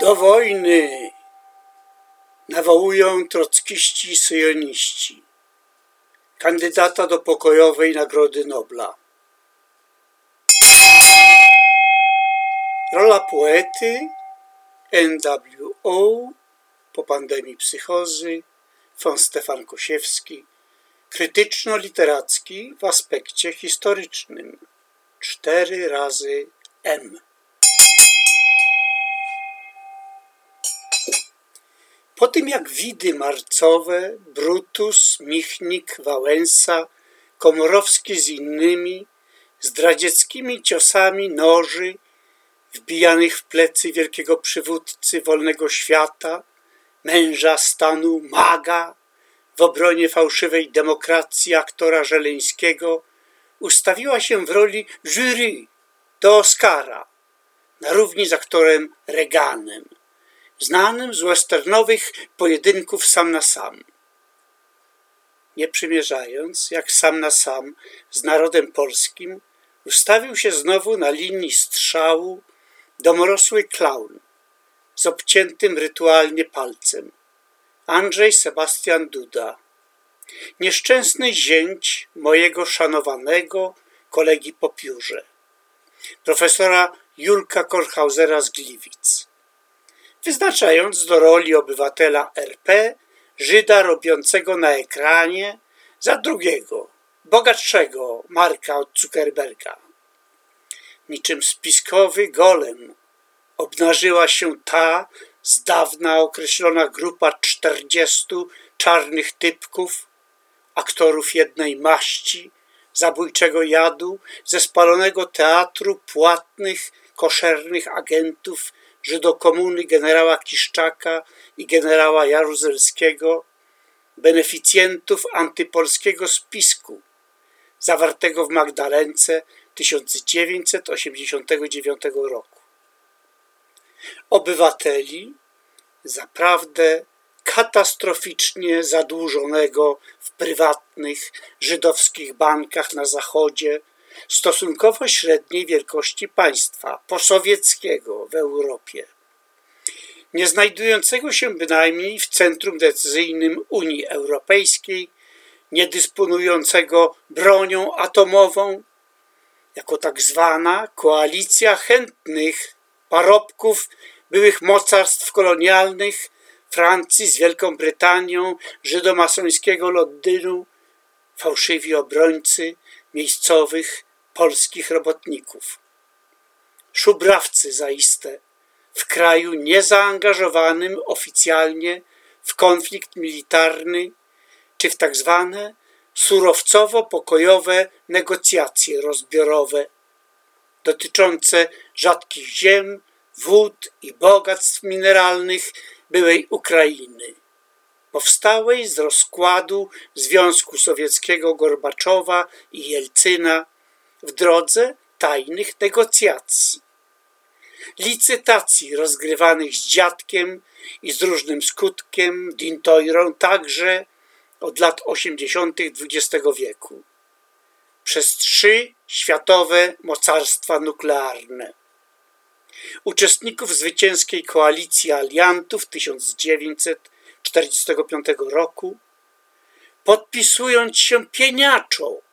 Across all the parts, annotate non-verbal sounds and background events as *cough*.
Do wojny nawołują trockiści syjoniści, kandydata do pokojowej Nagrody Nobla. Rola poety NWO po pandemii psychozy von Stefan Kosiewski krytyczno-literacki w aspekcie historycznym. Cztery razy M. Po tym jak widy marcowe, Brutus, Michnik, Wałęsa, Komorowski z innymi, zdradzieckimi ciosami noży, wbijanych w plecy wielkiego przywódcy wolnego świata, męża stanu, maga, w obronie fałszywej demokracji aktora Żeleńskiego, ustawiła się w roli jury do Oscara, na równi z aktorem Reganem, znanym z westernowych pojedynków sam na sam. Nie przymierzając, jak sam na sam z narodem polskim, ustawił się znowu na linii strzału domorosły klaun z obciętym rytualnie palcem. Andrzej Sebastian Duda. Nieszczęsny zięć mojego szanowanego kolegi po piórze, profesora Julka Korchausera z Gliwic. Wyznaczając do roli obywatela RP Żyda robiącego na ekranie za drugiego, bogatszego Marka od Zuckerberga. Niczym spiskowy golem obnażyła się ta z dawna określona grupa czterdziestu czarnych typków, aktorów jednej maści, zabójczego jadu, ze spalonego teatru płatnych, koszernych agentów Żydokomuny generała Kiszczaka i generała Jaruzelskiego, beneficjentów antypolskiego spisku zawartego w Magdalence 1989 roku. Obywateli, zaprawdę katastroficznie zadłużonego w prywatnych żydowskich bankach na zachodzie, stosunkowo średniej wielkości państwa posowieckiego w Europie, nie znajdującego się bynajmniej w centrum decyzyjnym Unii Europejskiej, nie dysponującego bronią atomową, jako tak zwana koalicja chętnych parobków byłych mocarstw kolonialnych Francji z Wielką Brytanią, żydomasońskiego Londynu, fałszywi obrońcy miejscowych polskich robotników. Szubrawcy zaiste w kraju niezaangażowanym oficjalnie w konflikt militarny czy w tak zwane surowcowo-pokojowe negocjacje rozbiorowe dotyczące rzadkich ziem, wód i bogactw mineralnych byłej Ukrainy, powstałej z rozkładu Związku Sowieckiego Gorbaczowa i Jelcyna w drodze tajnych negocjacji, licytacji rozgrywanych z dziadkiem i z różnym skutkiem, dintojrą także od lat 80. XX wieku przez trzy światowe mocarstwa nuklearne. Uczestników zwycięskiej koalicji aliantów 1945 roku, podpisując się pieniaczo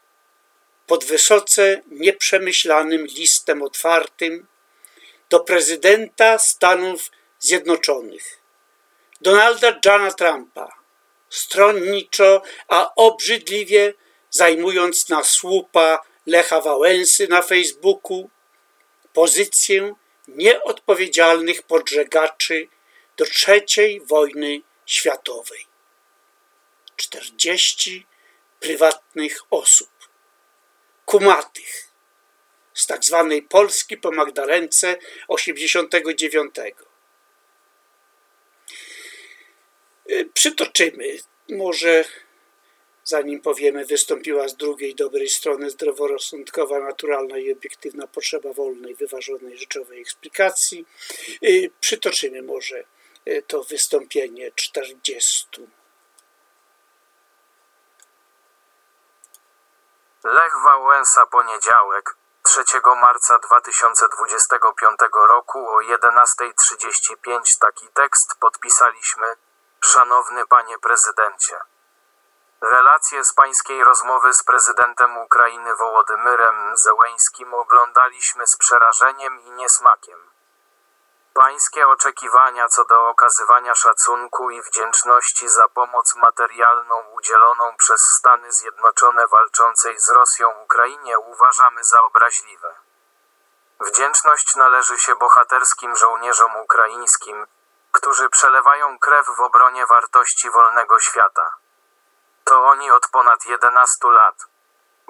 pod wysoce nieprzemyślanym listem otwartym do prezydenta Stanów Zjednoczonych, Donalda Johna Trumpa, stronniczo, a obrzydliwie zajmując na słupa Lecha Wałęsy na Facebooku pozycję nieodpowiedzialnych podżegaczy do trzeciej wojny światowej. 40 prywatnych osób, kumatych, z tak zwanej Polski po Magdalence 89. Y, przytoczymy może zanim powiemy, wystąpiła z drugiej dobrej strony zdroworozsądkowa, naturalna i obiektywna potrzeba wolnej, wyważonej, rzeczowej eksplikacji. Y, przytoczymy może y, to wystąpienie 40. Lech Wałęsa, poniedziałek, 3 marca 2025 roku o 11.35 taki tekst podpisaliśmy. Szanowny Panie Prezydencie. Relacje z pańskiej rozmowy z prezydentem Ukrainy Wołodymyrem Zełeńskim oglądaliśmy z przerażeniem i niesmakiem. Pańskie oczekiwania co do okazywania szacunku i wdzięczności za pomoc materialną udzieloną przez Stany Zjednoczone walczącej z Rosją Ukrainie uważamy za obraźliwe. Wdzięczność należy się bohaterskim żołnierzom ukraińskim, którzy przelewają krew w obronie wartości wolnego świata. To oni od ponad 11 lat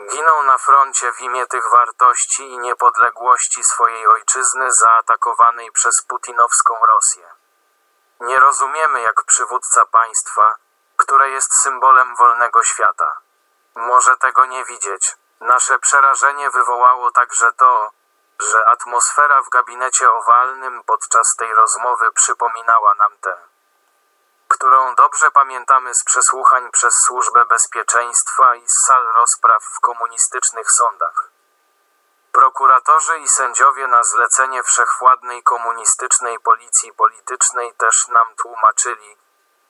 giną na froncie w imię tych wartości i niepodległości swojej ojczyzny zaatakowanej przez putinowską Rosję. Nie rozumiemy jak przywódca państwa, które jest symbolem wolnego świata. Może tego nie widzieć. Nasze przerażenie wywołało także to, że atmosfera w gabinecie owalnym podczas tej rozmowy przypominała nam tę, którą dobrze pamiętamy z przesłuchań przez Służbę Bezpieczeństwa i z sal rozpraw w komunistycznych sądach. Prokuratorzy i sędziowie na zlecenie wszechwładnej komunistycznej policji politycznej też nam tłumaczyli,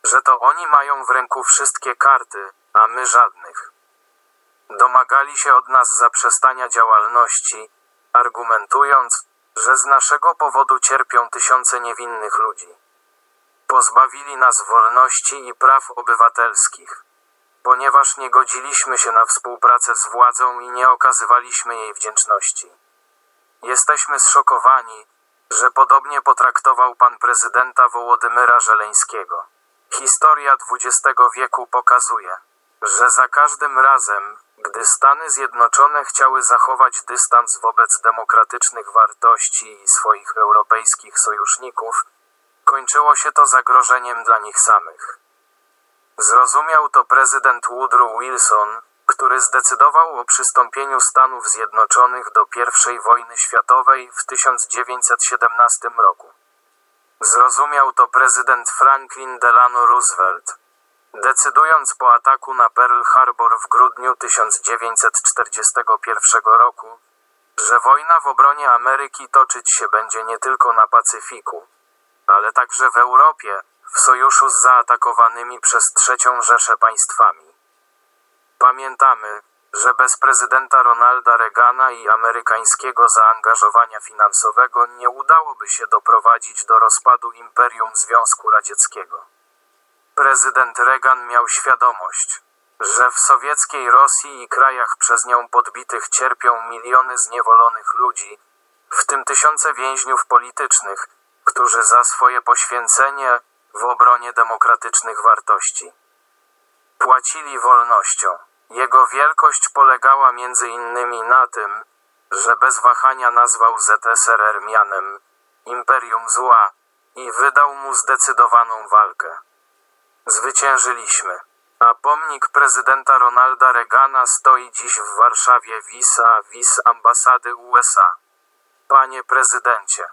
że to oni mają w ręku wszystkie karty, a my żadnych. Domagali się od nas zaprzestania działalności, argumentując, że z naszego powodu cierpią tysiące niewinnych ludzi. Pozbawili nas wolności i praw obywatelskich, ponieważ nie godziliśmy się na współpracę z władzą i nie okazywaliśmy jej wdzięczności. Jesteśmy zszokowani, że podobnie potraktował pan prezydenta Wołodymyra Żeleńskiego. Historia XX wieku pokazuje, że za każdym razem, gdy Stany Zjednoczone chciały zachować dystans wobec demokratycznych wartości i swoich europejskich sojuszników, kończyło się to zagrożeniem dla nich samych. Zrozumiał to prezydent Woodrow Wilson, który zdecydował o przystąpieniu Stanów Zjednoczonych do I wojny światowej w 1917 roku. Zrozumiał to prezydent Franklin Delano Roosevelt, decydując po ataku na Pearl Harbor w grudniu 1941 roku, że wojna w obronie Ameryki toczyć się będzie nie tylko na Pacyfiku, ale także w Europie, w sojuszu z zaatakowanymi przez trzecią Rzeszę państwami. Pamiętamy, że bez prezydenta Ronalda Reagana i amerykańskiego zaangażowania finansowego nie udałoby się doprowadzić do rozpadu Imperium Związku Radzieckiego. Prezydent Reagan miał świadomość, że w sowieckiej Rosji i krajach przez nią podbitych cierpią miliony zniewolonych ludzi, w tym tysiące więźniów politycznych, którzy za swoje poświęcenie w obronie demokratycznych wartości płacili wolnością. Jego wielkość polegała między innymi na tym, że bez wahania nazwał ZSRR mianem Imperium Zła i wydał mu zdecydowaną walkę. Zwyciężyliśmy, a pomnik prezydenta Ronalda Reagana stoi dziś w Warszawie vis-a-vis ambasady USA. Panie prezydencie,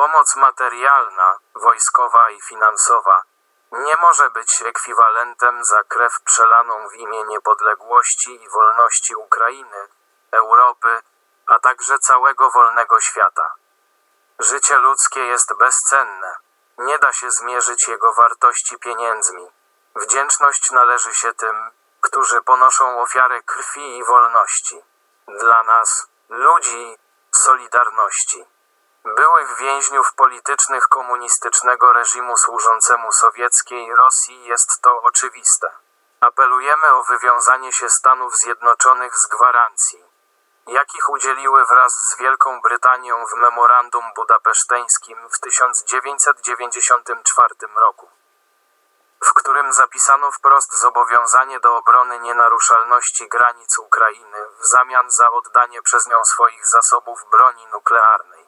pomoc materialna, wojskowa i finansowa nie może być ekwiwalentem za krew przelaną w imię niepodległości i wolności Ukrainy, Europy, a także całego wolnego świata. Życie ludzkie jest bezcenne. Nie da się zmierzyć jego wartości pieniędzmi. Wdzięczność należy się tym, którzy ponoszą ofiarę krwi i wolności. Dla nas, ludzi, solidarności. Byłych więźniów politycznych komunistycznego reżimu służącemu sowieckiej Rosji jest to oczywiste. Apelujemy o wywiązanie się Stanów Zjednoczonych z gwarancji, jakich udzieliły wraz z Wielką Brytanią w memorandum budapeszteńskim w 1994 roku, w którym zapisano wprost zobowiązanie do obrony nienaruszalności granic Ukrainy w zamian za oddanie przez nią swoich zasobów broni nuklearnej.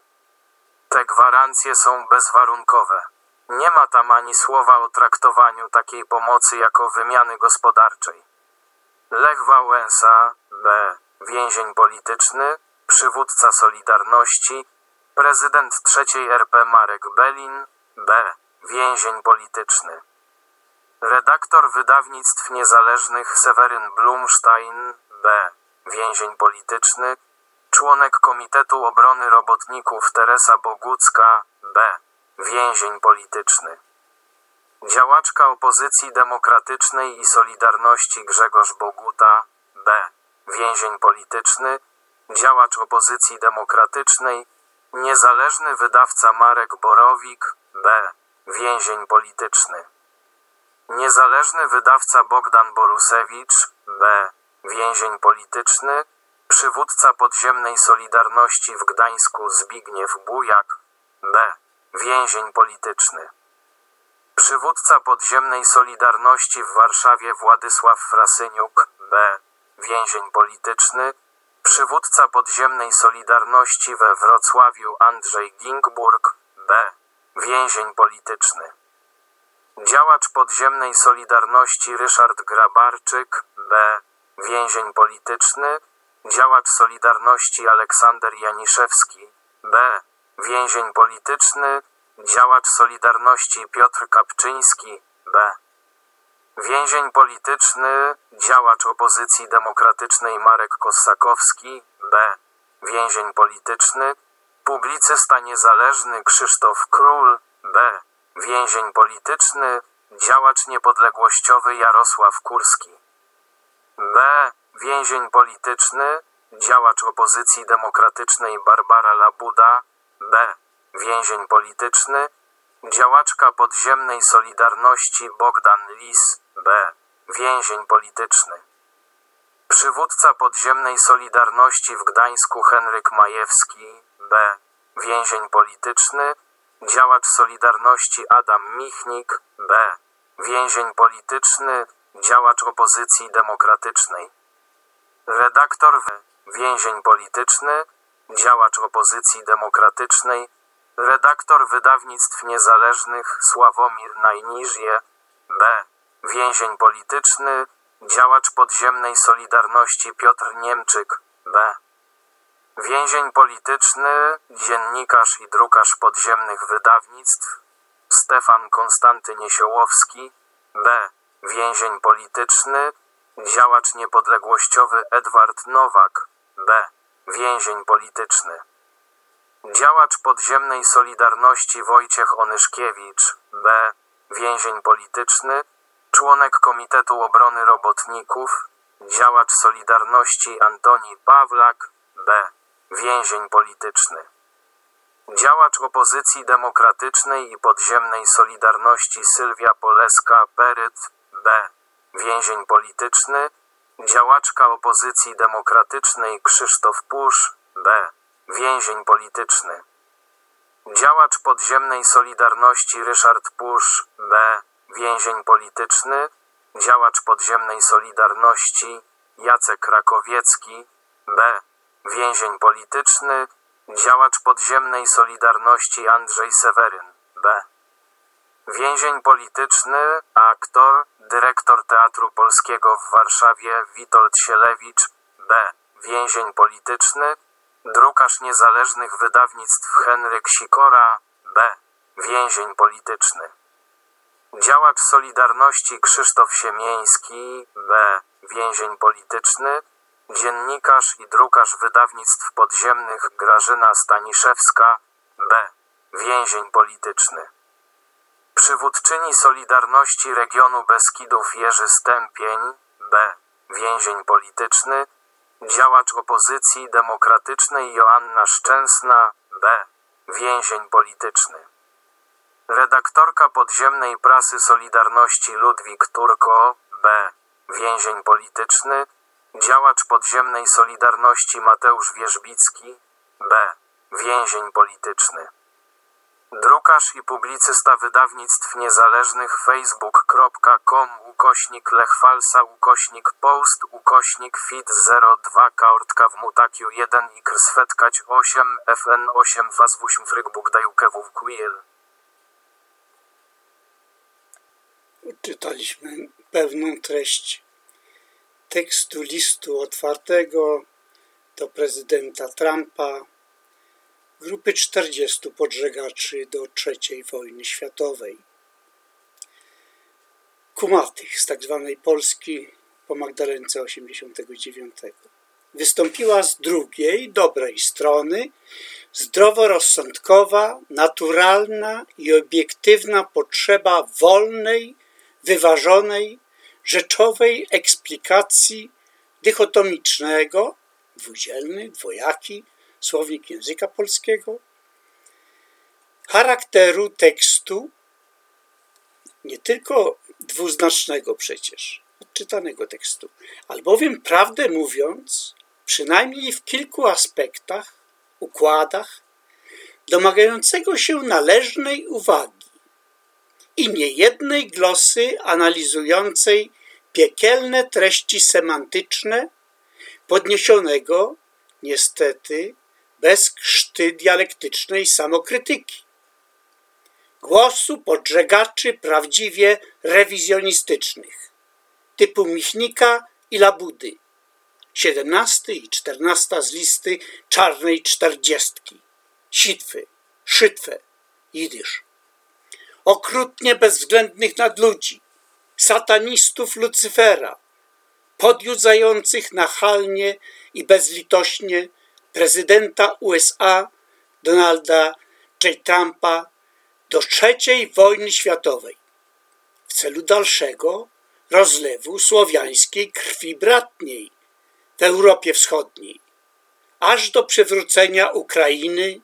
Te gwarancje są bezwarunkowe. Nie ma tam ani słowa o traktowaniu takiej pomocy jako wymiany gospodarczej. Lech Wałęsa, B. Więzień polityczny, przywódca Solidarności, prezydent III RP Marek Belin, B. Więzień polityczny. Redaktor wydawnictw niezależnych Seweryn Blumstein, B. Więzień polityczny, członek Komitetu Obrony Robotników Teresa Bogucka, B. Więzień polityczny. Działaczka opozycji demokratycznej i Solidarności Grzegorz Boguta, B. Więzień polityczny. Działacz opozycji demokratycznej, niezależny wydawca Marek Borowik, B. Więzień polityczny. Niezależny wydawca Bogdan Borusewicz, B. Więzień polityczny. Przywódca podziemnej Solidarności w Gdańsku Zbigniew Bujak, B. Więzień polityczny. Przywódca podziemnej Solidarności w Warszawie Władysław Frasyniuk, B. Więzień polityczny. Przywódca podziemnej Solidarności we Wrocławiu Andrzej Gingburg, B. Więzień polityczny. Działacz podziemnej Solidarności Ryszard Grabarczyk, B. Więzień polityczny. Działacz Solidarności Aleksander Janiszewski, B. Więzień polityczny. Działacz Solidarności Piotr Kapczyński, B. Więzień polityczny. Działacz opozycji demokratycznej Marek Kossakowski, B. Więzień polityczny. Publicysta niezależny Krzysztof Król, B. Więzień polityczny. Działacz niepodległościowy Jarosław Kurski, B. Więzień polityczny. Działacz opozycji demokratycznej Barbara Labuda, B. Więzień polityczny. Działaczka podziemnej Solidarności Bogdan Lis, B. Więzień polityczny. Przywódca podziemnej Solidarności w Gdańsku Henryk Majewski, B. Więzień polityczny. Działacz Solidarności Adam Michnik, B. Więzień polityczny. Działacz opozycji demokratycznej. Redaktor w. Więzień polityczny. Działacz opozycji demokratycznej. Redaktor wydawnictw niezależnych Sławomir Najniżje, B. Więzień polityczny. Działacz podziemnej Solidarności Piotr Niemczyk, B. Więzień polityczny, dziennikarz i drukarz podziemnych wydawnictw Stefan Konstanty Niesiołowski, B. Więzień polityczny, działacz niepodległościowy Edward Nowak, B. Więzień polityczny. Działacz podziemnej Solidarności Wojciech Onyszkiewicz, B. Więzień polityczny, członek Komitetu Obrony Robotników, działacz Solidarności Antoni Pawlak, B. Więzień polityczny. Działacz opozycji demokratycznej i podziemnej Solidarności Sylwia Poleska-Peryt, B. Więzień polityczny. Działaczka opozycji demokratycznej Krzysztof Pusz, B. Więzień polityczny. Działacz podziemnej Solidarności Ryszard Pusz, B. Więzień polityczny. Działacz podziemnej Solidarności Jacek Rakowiecki, B. Więzień polityczny. Działacz podziemnej Solidarności Andrzej Seweryn, B. Więzień polityczny, aktor, dyrektor Teatru Polskiego w Warszawie Witold Sielewicz, B. Więzień polityczny, drukarz niezależnych wydawnictw Henryk Sikora, B. Więzień polityczny. Działacz Solidarności Krzysztof Siemieński, B. Więzień polityczny, dziennikarz i drukarz wydawnictw podziemnych Grażyna Staniszewska, B. Więzień polityczny. Przywódczyni Solidarności Regionu Beskidów Jerzy Stępień, B. Więzień polityczny. Działacz opozycji demokratycznej Joanna Szczęsna, B. Więzień polityczny. Redaktorka podziemnej prasy Solidarności Ludwik Turko, B. Więzień polityczny. Działacz podziemnej Solidarności Mateusz Wierzbicki, B. Więzień polityczny. Drukarz i publicysta wydawnictw niezależnych facebook.com ukośnik lechwalsa ukośnik post ukośnik fit 02 kaortka w mutakiu 1 i krswetkać 8 fn 8 fazwuśm frygbuk dajukewów quiel. Czytaliśmy pewną treść tekstu listu otwartego do prezydenta Trumpa grupy 40 podżegaczy do III wojny światowej. Kumatych z tzw. Tak Polski po Magdalence 89. wystąpiła z drugiej, dobrej strony, zdroworozsądkowa, naturalna i obiektywna potrzeba wolnej, wyważonej, rzeczowej eksplikacji dychotomicznego, dwudzielny, dwojaki, słownik języka polskiego, charakteru tekstu, nie tylko dwuznacznego przecież, odczytanego tekstu, albowiem prawdę mówiąc, przynajmniej w kilku aspektach, układach, domagającego się należnej uwagi i niejednej glosy analizującej piekielne treści semantyczne podniesionego, niestety, bez krzty dialektycznej samokrytyki. Głosu podżegaczy prawdziwie rewizjonistycznych, typu Michnika i Labudy, 17 i 14 z listy czarnej czterdziestki, sitwy, szytwę, jidysz. Okrutnie bezwzględnych nadludzi, satanistów Lucyfera, podjudzających nachalnie i bezlitośnie prezydenta USA Donalda J. Trumpa do trzeciej wojny światowej w celu dalszego rozlewu słowiańskiej krwi bratniej w Europie Wschodniej, aż do przywrócenia Ukrainy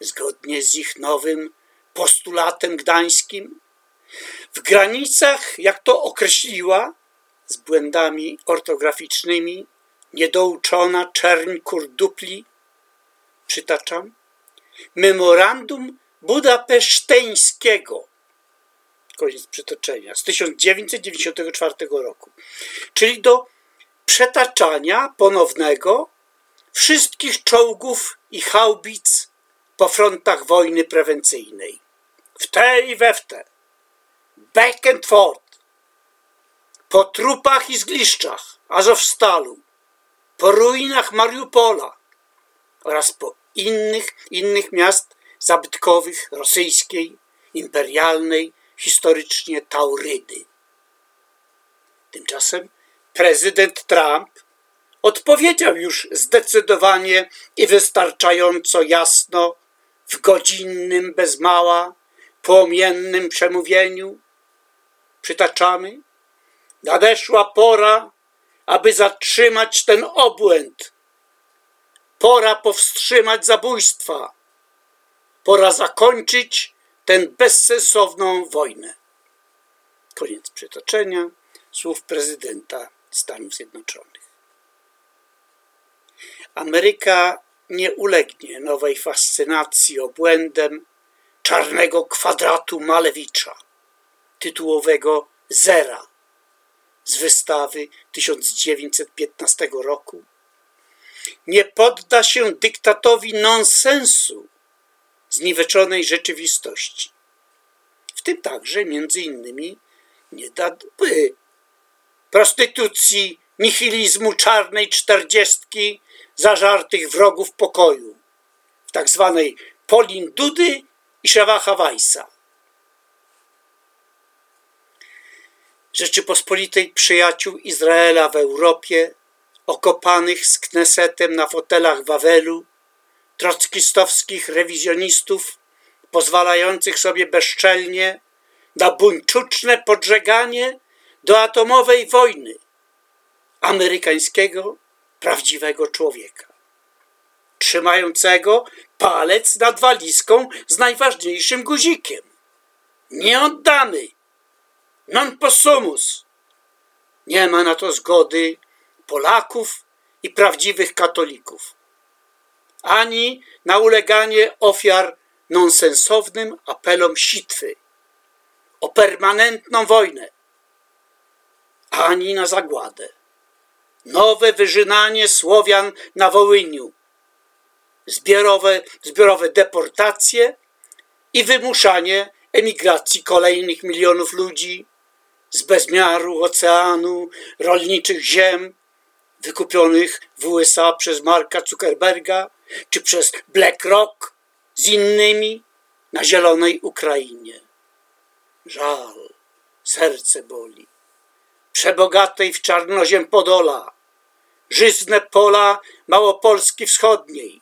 zgodnie z ich nowym postulatem gdańskim w granicach, jak to określiła, z błędami ortograficznymi, niedouczona czerń kurdupli, przytaczam, memorandum budapeszteńskiego, koniec przytoczenia, z 1994 roku, czyli do przetaczania ponownego wszystkich czołgów i haubic po frontach wojny prewencyjnej. W te i we w te. Back and forth. Po trupach i zgliszczach Azowstalu, po ruinach Mariupola oraz po innych, innych miast zabytkowych rosyjskiej, imperialnej, historycznie Taurydy. Tymczasem prezydent Trump odpowiedział już zdecydowanie i wystarczająco jasno w godzinnym, bez mała, płomiennym przemówieniu. Przytaczamy, nadeszła pora, aby zatrzymać ten obłęd. Pora powstrzymać zabójstwa. Pora zakończyć tę bezsensowną wojnę. Koniec przytoczenia słów prezydenta Stanów Zjednoczonych. Ameryka nie ulegnie nowej fascynacji obłędem czarnego kwadratu Malewicza, tytułowego Zera z wystawy 1915 roku. Nie podda się dyktatowi nonsensu zniweczonej rzeczywistości. W tym także, między innymi, nie da prostytucji, nihilizmu czarnej czterdziestki zażartych wrogów pokoju, w tak zwanej Polin Dudy i Szewacha Weissa. Rzeczypospolitej przyjaciół Izraela w Europie, okopanych z Knesetem na fotelach Wawelu, trockistowskich rewizjonistów, pozwalających sobie bezczelnie na buńczuczne podżeganie do atomowej wojny amerykańskiego prawdziwego człowieka, trzymającego palec nad walizką z najważniejszym guzikiem. Nie oddamy! Non possumus! Nie ma na to zgody Polaków i prawdziwych katolików, ani na uleganie ofiar nonsensownym apelom sitwy o permanentną wojnę, ani na zagładę. Nowe wyżynanie Słowian na Wołyniu, zbiorowe, zbiorowe deportacje i wymuszanie emigracji kolejnych milionów ludzi z bezmiaru oceanu, rolniczych ziem, wykupionych w USA przez Marka Zuckerberga czy przez BlackRock z innymi na zielonej Ukrainie. Żal, serce boli przebogatej w czarnoziem Podola, żyzne pola Małopolski Wschodniej,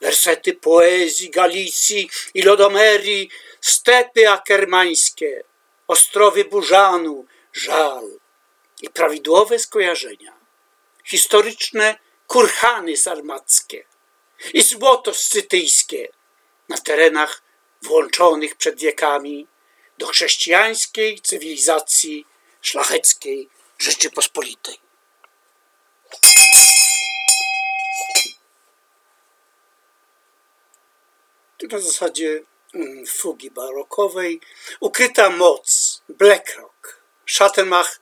wersety poezji Galicji i Lodomerii, stepy akermańskie, ostrowy Burzanu, żal i prawidłowe skojarzenia, historyczne kurhany sarmackie i złoto scytyjskie na terenach włączonych przed wiekami do chrześcijańskiej cywilizacji szlacheckiej Rzeczypospolitej. na zasadzie fugi barokowej ukryta moc Blackrock, Schattenmach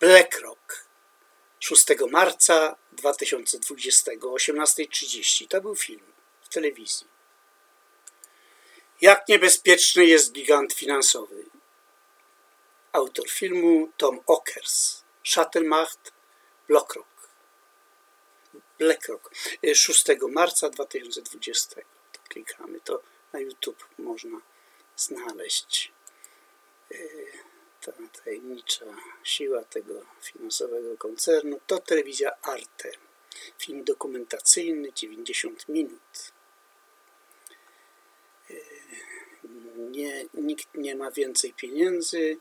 Blackrock 6 marca 2020 o 18.30. To był film w telewizji. Jak niebezpieczny jest gigant finansowy? Autor filmu Tom Ockers, Schattenmacht Blackrock. Blackrock 6 marca 2020 klikamy, to na YouTube można znaleźć e, ta tajemnicza siła tego finansowego koncernu. To telewizja Arte. Film dokumentacyjny, 90 minut. E, nie, nikt nie ma więcej pieniędzy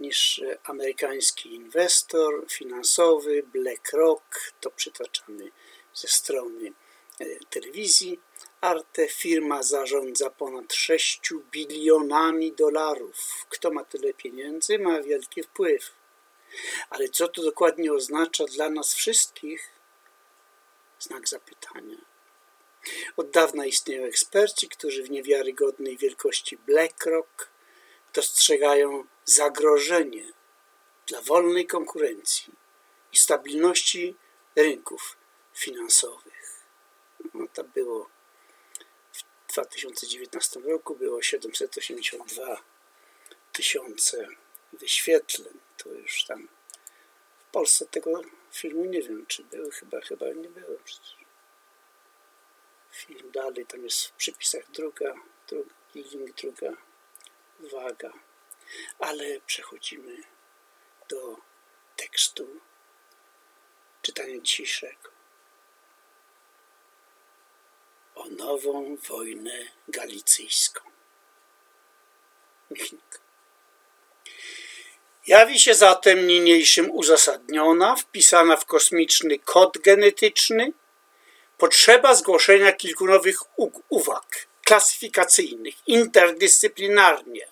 niż amerykański inwestor finansowy BlackRock, to przytaczany ze strony e, telewizji Arte firma zarządza ponad 6 bilionami dolarów. Kto ma tyle pieniędzy, ma wielki wpływ. Ale co to dokładnie oznacza dla nas wszystkich? Znak zapytania. Od dawna istnieją eksperci, którzy w niewiarygodnej wielkości BlackRock dostrzegają zagrożenie dla wolnej konkurencji i stabilności rynków finansowych. No to było 2019 roku było 782 tysiące wyświetleń. To już tam w Polsce tego filmu nie wiem, czy były, chyba, chyba nie było przecież. Film dalej, tam jest w przypisach druga, drugi link, druga waga. Ale przechodzimy do tekstu czytania dzisiejszego. O nową wojnę galicyjską. Michnik. Jawi się zatem niniejszym uzasadniona, wpisana w kosmiczny kod genetyczny, potrzeba zgłoszenia kilku nowych uwag klasyfikacyjnych, interdyscyplinarnie.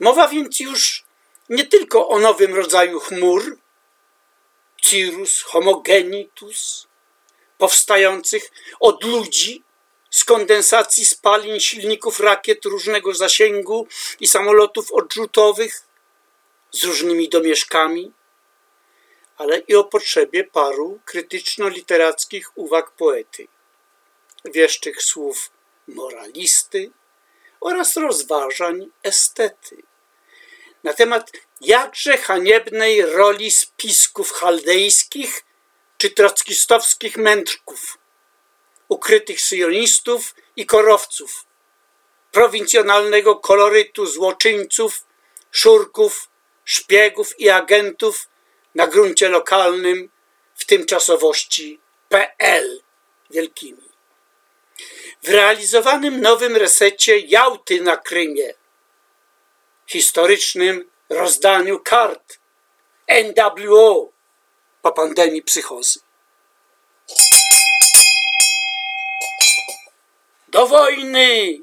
Mowa więc już nie tylko o nowym rodzaju chmur, cirrus homogenitus, powstających od ludzi z kondensacji spalin silników rakiet różnego zasięgu i samolotów odrzutowych z różnymi domieszkami, ale i o potrzebie paru krytyczno-literackich uwag poety, wieszczych słów moralisty oraz rozważań estety. Na temat jakże haniebnej roli spisków chaldejskich czy trockistowskich mędrków, ukrytych syjonistów i korowców, prowincjonalnego kolorytu złoczyńców, szurków, szpiegów i agentów na gruncie lokalnym w tymczasowości PL wielkimi. W realizowanym nowym resecie Jałty na Krymie, historycznym rozdaniu kart NWO po pandemii psychozy. Do wojny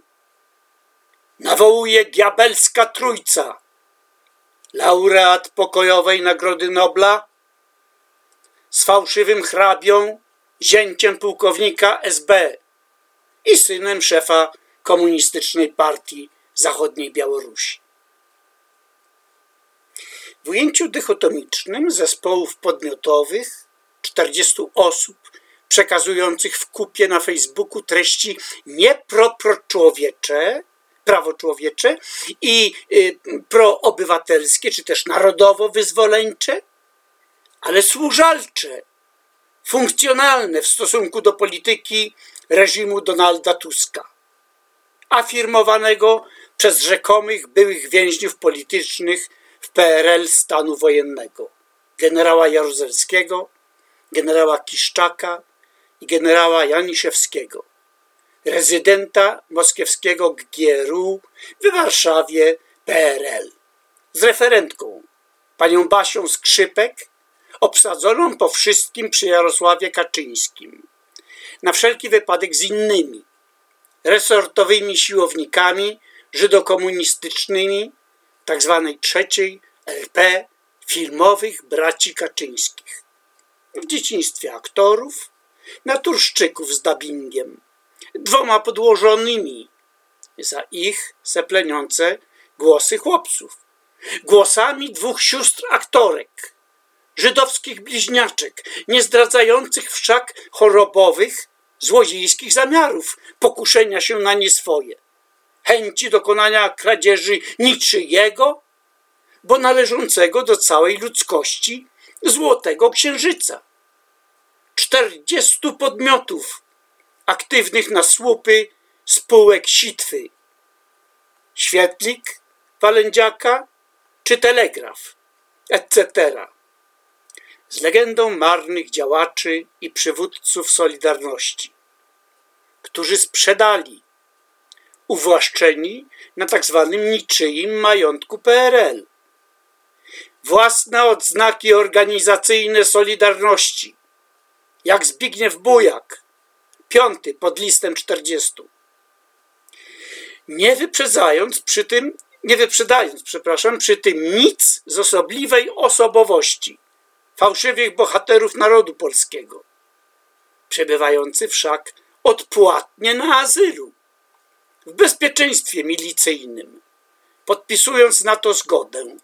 nawołuje diabelska trójca, laureat pokojowej Nagrody Nobla z fałszywym hrabią, zięciem pułkownika SB i synem szefa komunistycznej partii zachodniej Białorusi. Ujęciu dychotomicznym zespołów podmiotowych 40 osób przekazujących w kupie na Facebooku treści nieproproczłowiecze, prawoczłowiecze i y, proobywatelskie, czy też narodowo-wyzwoleńcze, ale służalcze, funkcjonalne w stosunku do polityki reżimu Donalda Tuska, afirmowanego przez rzekomych byłych więźniów politycznych w PRL stanu wojennego, generała Jaruzelskiego, generała Kiszczaka i generała Janiszewskiego, rezydenta moskiewskiego GRU w Warszawie PRL, z referentką, panią Basią Skrzypek, obsadzoną po wszystkim przy Jarosławie Kaczyńskim, na wszelki wypadek z innymi, resortowymi siłownikami żydokomunistycznymi tzw. Tak trzeciej LP filmowych braci Kaczyńskich. W dzieciństwie aktorów, naturszczyków z dubbingiem, dwoma podłożonymi za ich sepleniące głosy chłopców, głosami dwóch sióstr aktorek, żydowskich bliźniaczek, nie zdradzających wszak chorobowych, złodziejskich zamiarów pokuszenia się na nie swoje, chęci dokonania kradzieży niczyjego, bo należącego do całej ludzkości złotego księżyca. Czterdziestu podmiotów aktywnych na słupy spółek sitwy. Świetlik, walędziaka czy telegraf, etc. Z legendą marnych działaczy i przywódców Solidarności, którzy sprzedali uwłaszczeni na tak zwanym niczyim majątku PRL własne odznaki organizacyjne Solidarności, jak Zbigniew Bujak, piąty pod listem 40. Nie wyprzedzając przy tym, nie wyprzedając, przepraszam, przy tym nic z osobliwej osobowości fałszywych bohaterów narodu polskiego, przebywający wszak odpłatnie na azylu, w bezpieczeństwie milicyjnym, podpisując na to zgodę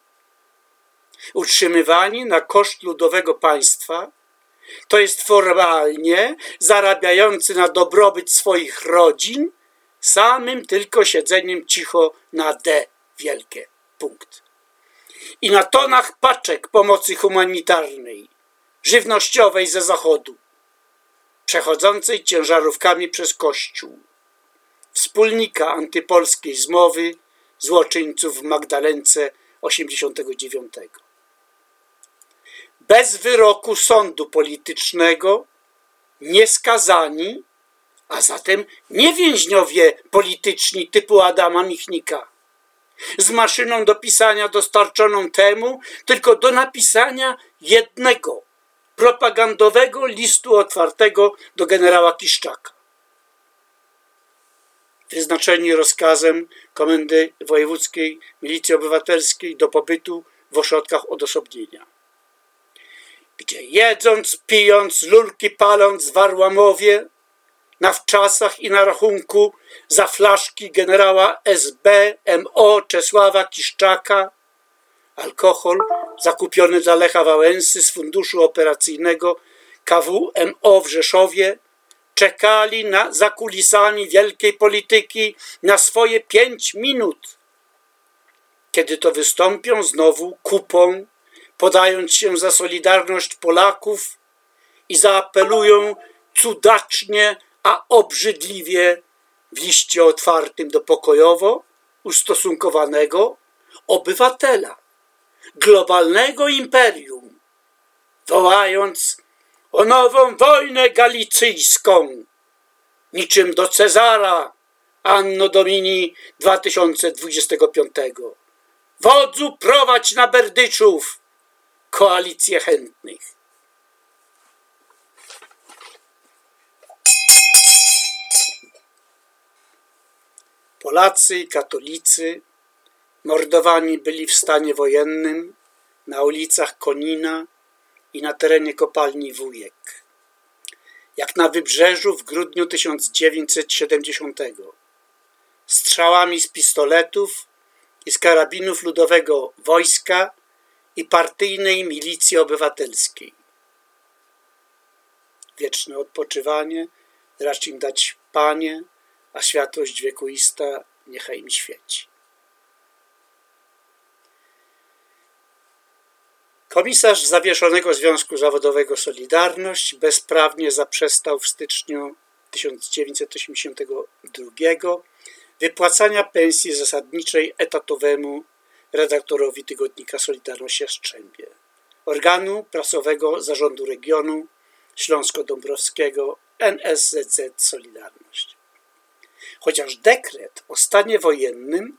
utrzymywani na koszt ludowego państwa, to jest formalnie zarabiający na dobrobyt swoich rodzin, samym tylko siedzeniem cicho na D wielkie. Punkt. I na tonach paczek pomocy humanitarnej, żywnościowej ze zachodu, przechodzącej ciężarówkami przez Kościół, wspólnika antypolskiej zmowy złoczyńców w Magdalence 89 bez wyroku sądu politycznego, nieskazani, a zatem nie więźniowie polityczni typu Adama Michnika, z maszyną do pisania dostarczoną temu tylko do napisania jednego propagandowego listu otwartego do generała Kiszczaka. Wyznaczeni rozkazem Komendy Wojewódzkiej Milicji Obywatelskiej do pobytu w ośrodkach odosobnienia. Gdzie jedząc, pijąc, lurki paląc w na wczasach i na rachunku za flaszki generała SB, MO Czesława Kiszczaka, alkohol zakupiony dla Lecha Wałęsy z funduszu operacyjnego KWMO w Rzeszowie, czekali na, za kulisami wielkiej polityki na swoje pięć minut. Kiedy to wystąpią znowu kupą podając się za solidarność Polaków i zaapelują cudacznie, a obrzydliwie w liście otwartym do pokojowo ustosunkowanego obywatela globalnego imperium, wołając o nową wojnę galicyjską, niczym do Cezara Anno Domini 2025. Wodzu prowadź na Berdyczów, koalicję chętnych. Polacy i katolicy mordowani byli w stanie wojennym na ulicach Konina i na terenie kopalni Wujek. Jak na wybrzeżu w grudniu 1970. Strzałami z pistoletów i z karabinów ludowego wojska i partyjnej milicji obywatelskiej. Wieczne odpoczywanie racz im dać Panie, a światłość wiekuista niechaj im świeci. Komisarz zawieszonego Związku Zawodowego Solidarność bezprawnie zaprzestał w styczniu 1982 wypłacania pensji zasadniczej etatowemu redaktorowi tygodnika Solidarność Jastrzębie, organu prasowego zarządu regionu Śląsko-Dąbrowskiego NSZZ Solidarność. Chociaż dekret o stanie wojennym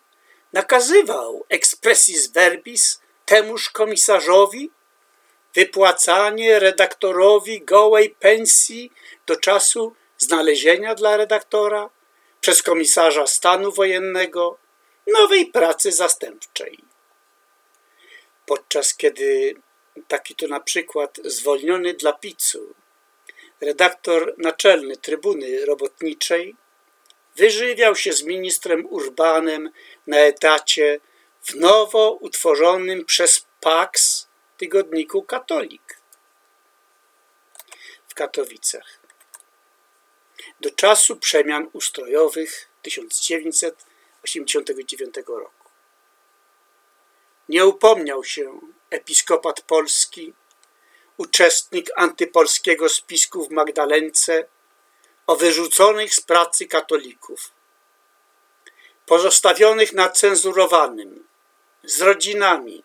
nakazywał expressis verbis temuż komisarzowi wypłacanie redaktorowi gołej pensji do czasu znalezienia dla redaktora przez komisarza stanu wojennego nowej pracy zastępczej. Podczas kiedy taki to na przykład zwolniony dla picu redaktor naczelny Trybuny Robotniczej wyżywiał się z ministrem Urbanem na etacie w nowo utworzonym przez Pax tygodniku Katolik w Katowicach. Do czasu przemian ustrojowych 1989 roku. Nie upomniał się episkopat polski, uczestnik antypolskiego spisku w Magdalence, o wyrzuconych z pracy katolików, pozostawionych na cenzurowanym, z rodzinami,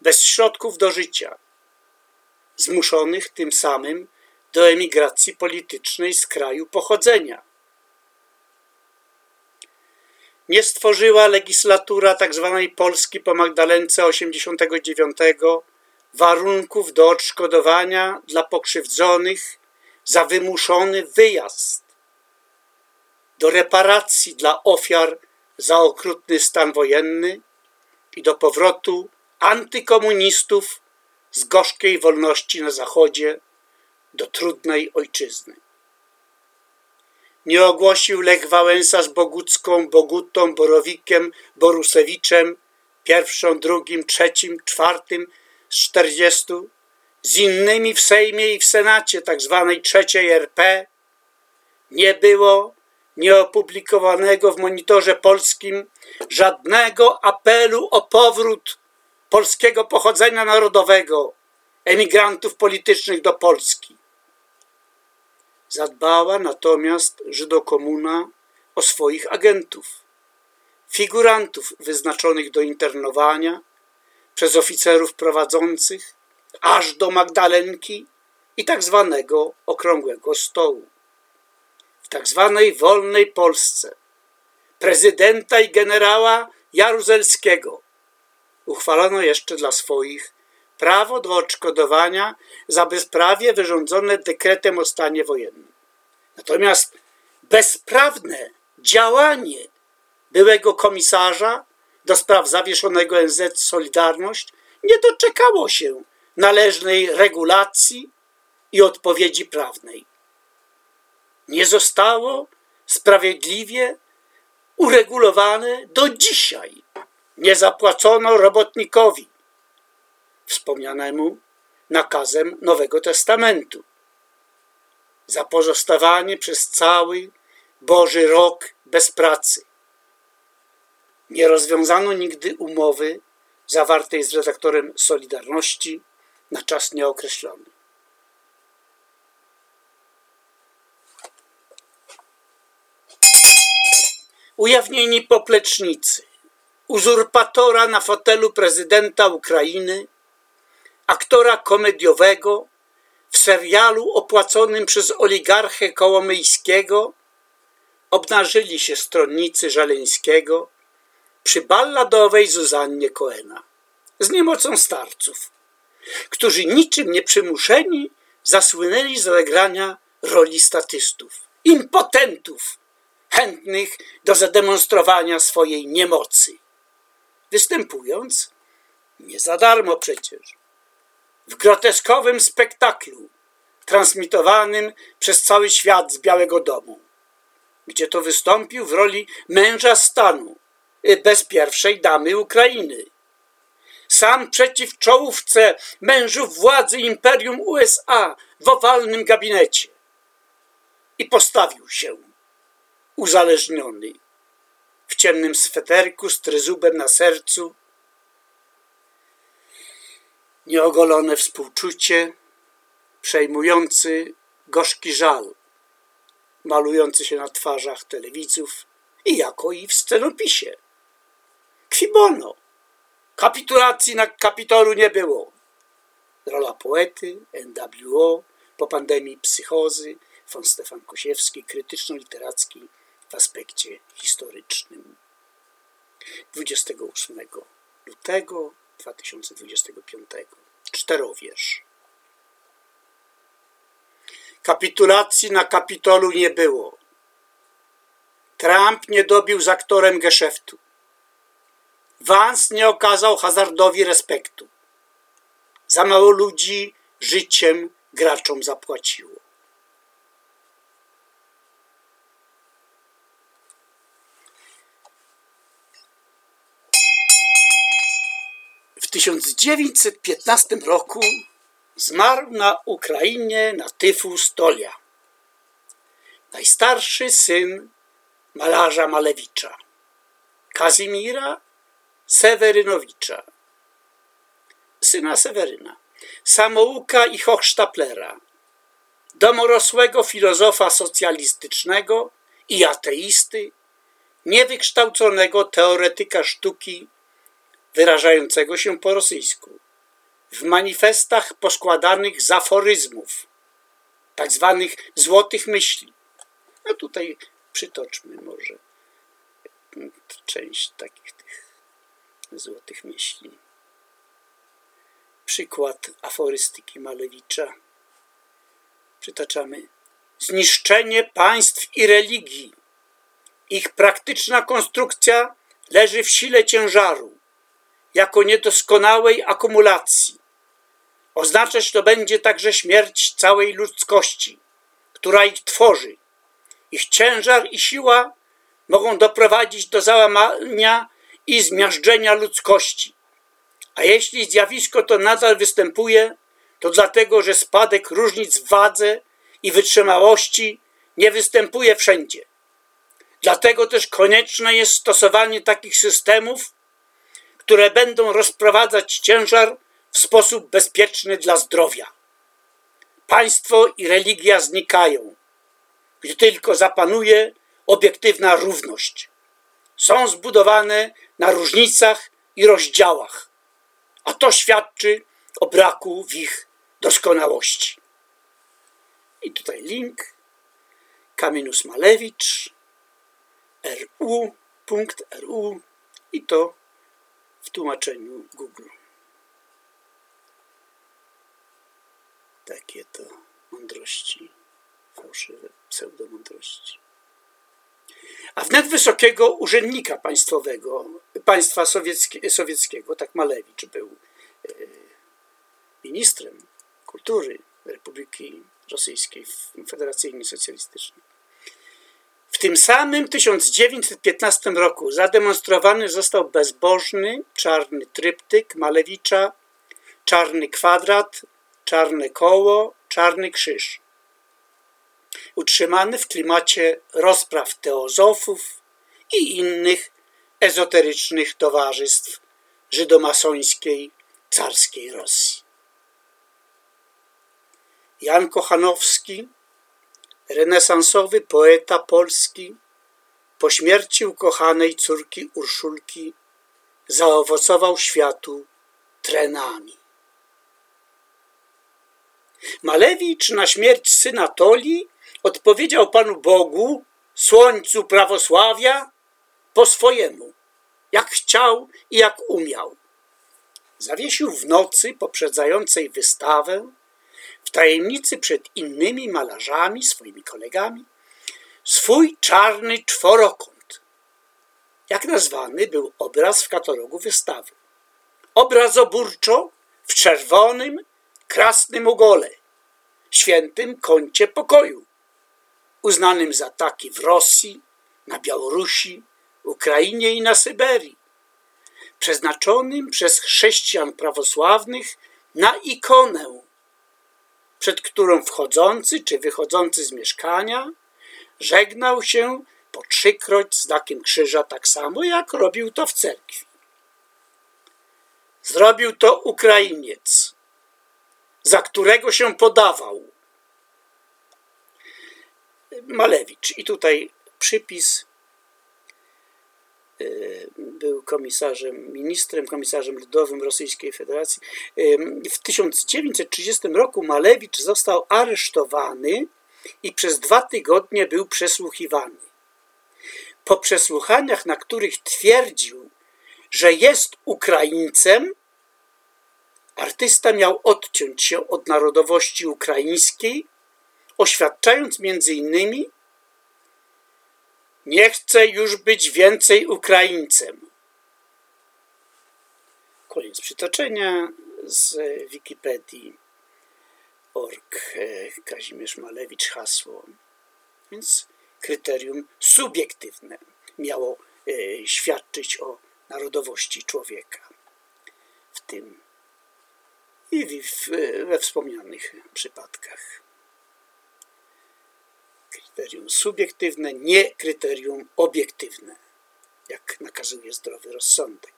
bez środków do życia, zmuszonych tym samym do emigracji politycznej z kraju pochodzenia. Nie stworzyła legislatura tzw. Tak Polski po Magdalence 89 warunków do odszkodowania dla pokrzywdzonych za wymuszony wyjazd, do reparacji dla ofiar za okrutny stan wojenny i do powrotu antykomunistów z gorzkiej wolności na Zachodzie do trudnej ojczyzny. Nie ogłosił Lech Wałęsa z Bogucką, Bogutą, Borowikiem, Borusewiczem, pierwszą, drugim, trzecim, czwartym z czterdziestu, z innymi w Sejmie i w Senacie tzw. Tak trzeciej RP, nie było nieopublikowanego w monitorze polskim żadnego apelu o powrót polskiego pochodzenia narodowego emigrantów politycznych do Polski. Zadbała natomiast Żydokomuna o swoich agentów, figurantów wyznaczonych do internowania przez oficerów prowadzących aż do Magdalenki i tak zwanego okrągłego stołu. Tak zwanej wolnej Polsce prezydenta i generała Jaruzelskiego uchwalono jeszcze dla swoich prawo do odszkodowania za bezprawie wyrządzone dekretem o stanie wojennym. Natomiast bezprawne działanie byłego komisarza do spraw zawieszonego NZ Solidarność nie doczekało się należnej regulacji i odpowiedzi prawnej. Nie zostało sprawiedliwie uregulowane do dzisiaj. Nie zapłacono robotnikowi wspomnianemu nakazem Nowego Testamentu za pozostawanie przez cały Boży rok bez pracy. Nie rozwiązano nigdy umowy zawartej z redaktorem Solidarności na czas nieokreślony. Ujawnieni poplecznicy, uzurpatora na fotelu prezydenta Ukrainy, aktora komediowego w serialu opłaconym przez oligarchę Kołomyjskiego, obnażyli się stronnicy Żaleńskiego przy balladowej Zuzannie Koena. Z niemocą starców którzy niczym nie przymuszeni zasłynęli z odegrania roli statystów, impotentów, chętnych do zademonstrowania swojej niemocy. Występując, nie za darmo przecież, w groteskowym spektaklu transmitowanym przez cały świat z Białego Domu, gdzie to wystąpił w roli męża stanu bez pierwszej damy Ukrainy sam przeciw czołówce mężów władzy Imperium USA w owalnym gabinecie. I postawił się, uzależniony, w ciemnym sweterku z tryzubem na sercu, nieogolone współczucie, przejmujący gorzki żal, malujący się na twarzach telewidzów. I jako i w scenopisie. Kwibono, Kapitulacji na Kapitolu nie było. Rola poety, NWO, po pandemii psychozy, von Stefan Kosiewski, krytyczno-literacki w aspekcie historycznym. 28 lutego 2025. Czterowierz. Kapitulacji na Kapitolu nie było. Trump nie dobił z aktorem geszeftu. Vance nie okazał hazardowi respektu. Za mało ludzi życiem graczom zapłaciło. W 1915 roku zmarł na Ukrainie na tyfus Tolia. Najstarszy syn malarza Malewicza, Kazimira Sewerynowicza, syna Seweryna, samouka i hochsztaplera, domorosłego filozofa socjalistycznego i ateisty, niewykształconego teoretyka sztuki wyrażającego się po rosyjsku, w manifestach poskładanych z aforyzmów, tak zwanych złotych myśli. No tutaj przytoczmy może część takich tych złotych myśli. Przykład aforystyki Malewicza. Przytaczamy. Zniszczenie państw i religii. Ich praktyczna konstrukcja leży w sile ciężaru, jako niedoskonałej akumulacji. Oznaczać to będzie także śmierć całej ludzkości, która ich tworzy. Ich ciężar i siła mogą doprowadzić do załamania i zmiażdżenia ludzkości. A jeśli zjawisko to nadal występuje, to dlatego, że spadek różnic w wadze i wytrzymałości nie występuje wszędzie. Dlatego też konieczne jest stosowanie takich systemów, które będą rozprowadzać ciężar w sposób bezpieczny dla zdrowia. Państwo i religia znikają, gdy tylko zapanuje obiektywna równość. Są zbudowane na różnicach i rozdziałach, a to świadczy o braku w ich doskonałości. I tutaj link Kaminus Malewicz ru.ru i to w tłumaczeniu Google. Takie to mądrości, fałszywe pseudomądrości. A wnet wysokiego urzędnika państwowego, państwa sowieckie, sowieckiego, tak Malewicz był e, ministrem kultury Republiki Rosyjskiej Federacyjnej Socjalistycznej. Tym samym 1915 roku zademonstrowany został bezbożny czarny tryptyk Malewicza, czarny kwadrat, czarne koło, czarny krzyż utrzymany w klimacie rozpraw teozofów i innych ezoterycznych towarzystw żydomasońskiej carskiej Rosji. Jan Kochanowski, renesansowy poeta polski, po śmierci ukochanej córki Urszulki zaowocował światu trenami. Malewicz na śmierć syna Toli odpowiedział Panu Bogu, słońcu prawosławia, po swojemu, jak chciał i jak umiał. Zawiesił w nocy poprzedzającej wystawę, w tajemnicy przed innymi malarzami, swoimi kolegami, swój czarny czworokąt. Jak nazwany był obraz w katalogu wystawy. Obrazoburczo w czerwonym, krasnym ugole, świętym kącie pokoju, uznanym za taki w Rosji, na Białorusi, Ukrainie i na Syberii, przeznaczonym przez chrześcijan prawosławnych na ikonę, przed którą wchodzący czy wychodzący z mieszkania żegnał się po trzykroć znakiem krzyża, tak samo jak robił to w cerkwi. Zrobił to Ukrainiec, za którego się podawał, Malewicz. I tutaj przypis był komisarzem, ministrem, komisarzem ludowym Rosyjskiej Federacji. W 1930 roku Malewicz został aresztowany i przez dwa tygodnie był przesłuchiwany. Po przesłuchaniach, na których twierdził, że jest Ukraińcem, artysta miał odciąć się od narodowości ukraińskiej, oświadczając między innymi, nie chcę już być więcej Ukraińcem. Koniec przytoczenia z Wikipedii. Org Kazimierz Malewicz hasło. Więc kryterium subiektywne miało e, świadczyć o narodowości człowieka. W tym i we wspomnianych przypadkach kryterium subiektywne, nie kryterium obiektywne, jak nakazuje zdrowy rozsądek.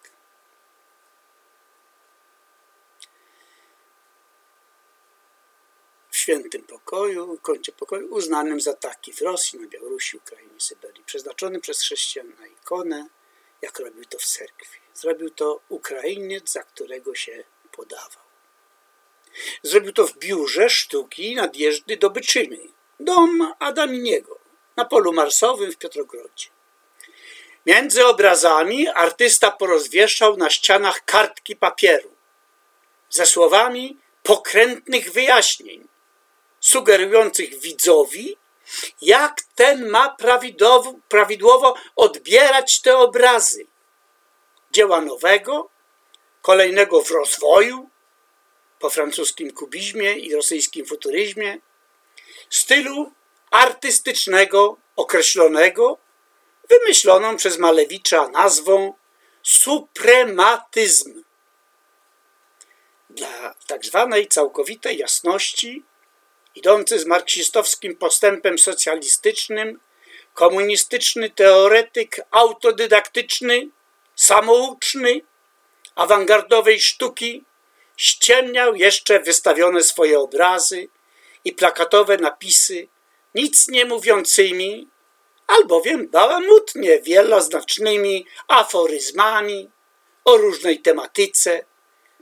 W świętym pokoju, kącie pokoju, uznanym za taki w Rosji, na Białorusi, Ukrainie, Syberii, przeznaczony przez chrześcijan na ikonę, jak robił to w cerkwi. Zrobił to Ukrainiec, za którego się podawał. Zrobił to w biurze sztuki nadjeżdy do Byczyny, dom Adaminiego na polu marsowym w Piotrogrodzie. Między obrazami artysta porozwieszał na ścianach kartki papieru ze słowami pokrętnych wyjaśnień, sugerujących widzowi, jak ten ma prawidłowo, prawidłowo odbierać te obrazy dzieła nowego, kolejnego w rozwoju, po francuskim kubizmie i rosyjskim futuryzmie, stylu artystycznego określonego, wymyśloną przez Malewicza nazwą suprematyzm. Dla tak zwanej całkowitej jasności, idący z marksistowskim postępem socjalistycznym, komunistyczny teoretyk autodydaktyczny, samouczny, awangardowej sztuki ściemniał jeszcze wystawione swoje obrazy, plakatowe napisy, nic nie mówiącymi, albowiem bałamutnie wieloznacznymi aforyzmami o różnej tematyce,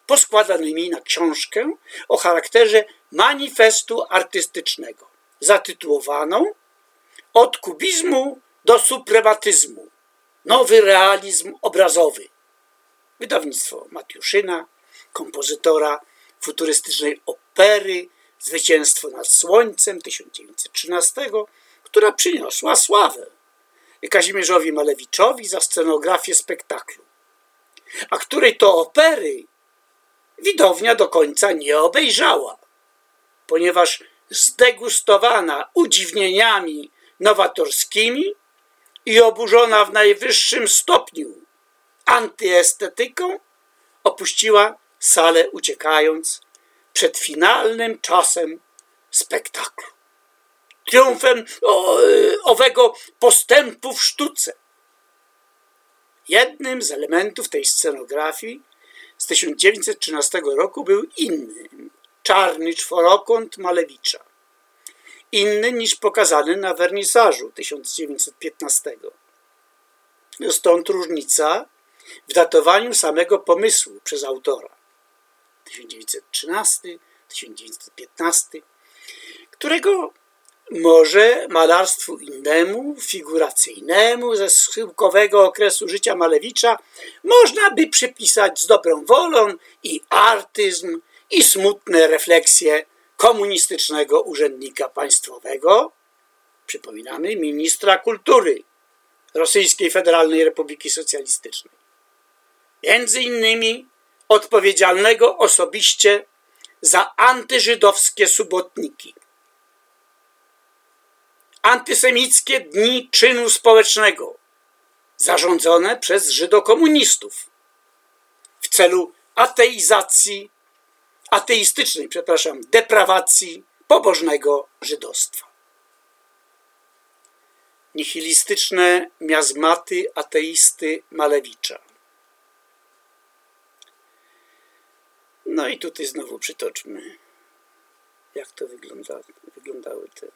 poskładanymi na książkę o charakterze manifestu artystycznego, zatytułowaną Od kubizmu do suprematyzmu. Nowy realizm obrazowy. Wydawnictwo Matiuszyna, kompozytora futurystycznej opery Zwycięstwo nad Słońcem 1913, która przyniosła sławę Kazimierzowi Malewiczowi za scenografię spektaklu, a której to opery widownia do końca nie obejrzała, ponieważ zdegustowana udziwnieniami nowatorskimi i oburzona w najwyższym stopniu antyestetyką, opuściła salę uciekając przed finalnym czasem spektaklu. Triumfem owego postępu w sztuce. Jednym z elementów tej scenografii z 1913 roku był inny, czarny czworokąt Malewicza. Inny niż pokazany na wernisażu 1915. Stąd różnica w datowaniu samego pomysłu przez autora. 1913, 1915, którego może malarstwu innemu, figuracyjnemu ze schyłkowego okresu życia Malewicza można by przypisać z dobrą wolą i artyzm, i smutne refleksje komunistycznego urzędnika państwowego, przypominamy, ministra kultury Rosyjskiej Federalnej Republiki Socjalistycznej. Między innymi odpowiedzialnego osobiście za antyżydowskie subotniki. Antysemickie dni czynu społecznego zarządzone przez żydokomunistów w celu ateizacji, ateistycznej, przepraszam, deprawacji pobożnego żydostwa. Nihilistyczne miazmaty ateisty Malewicza No i tutaj znowu przytoczmy, jak to wygląda, wyglądały te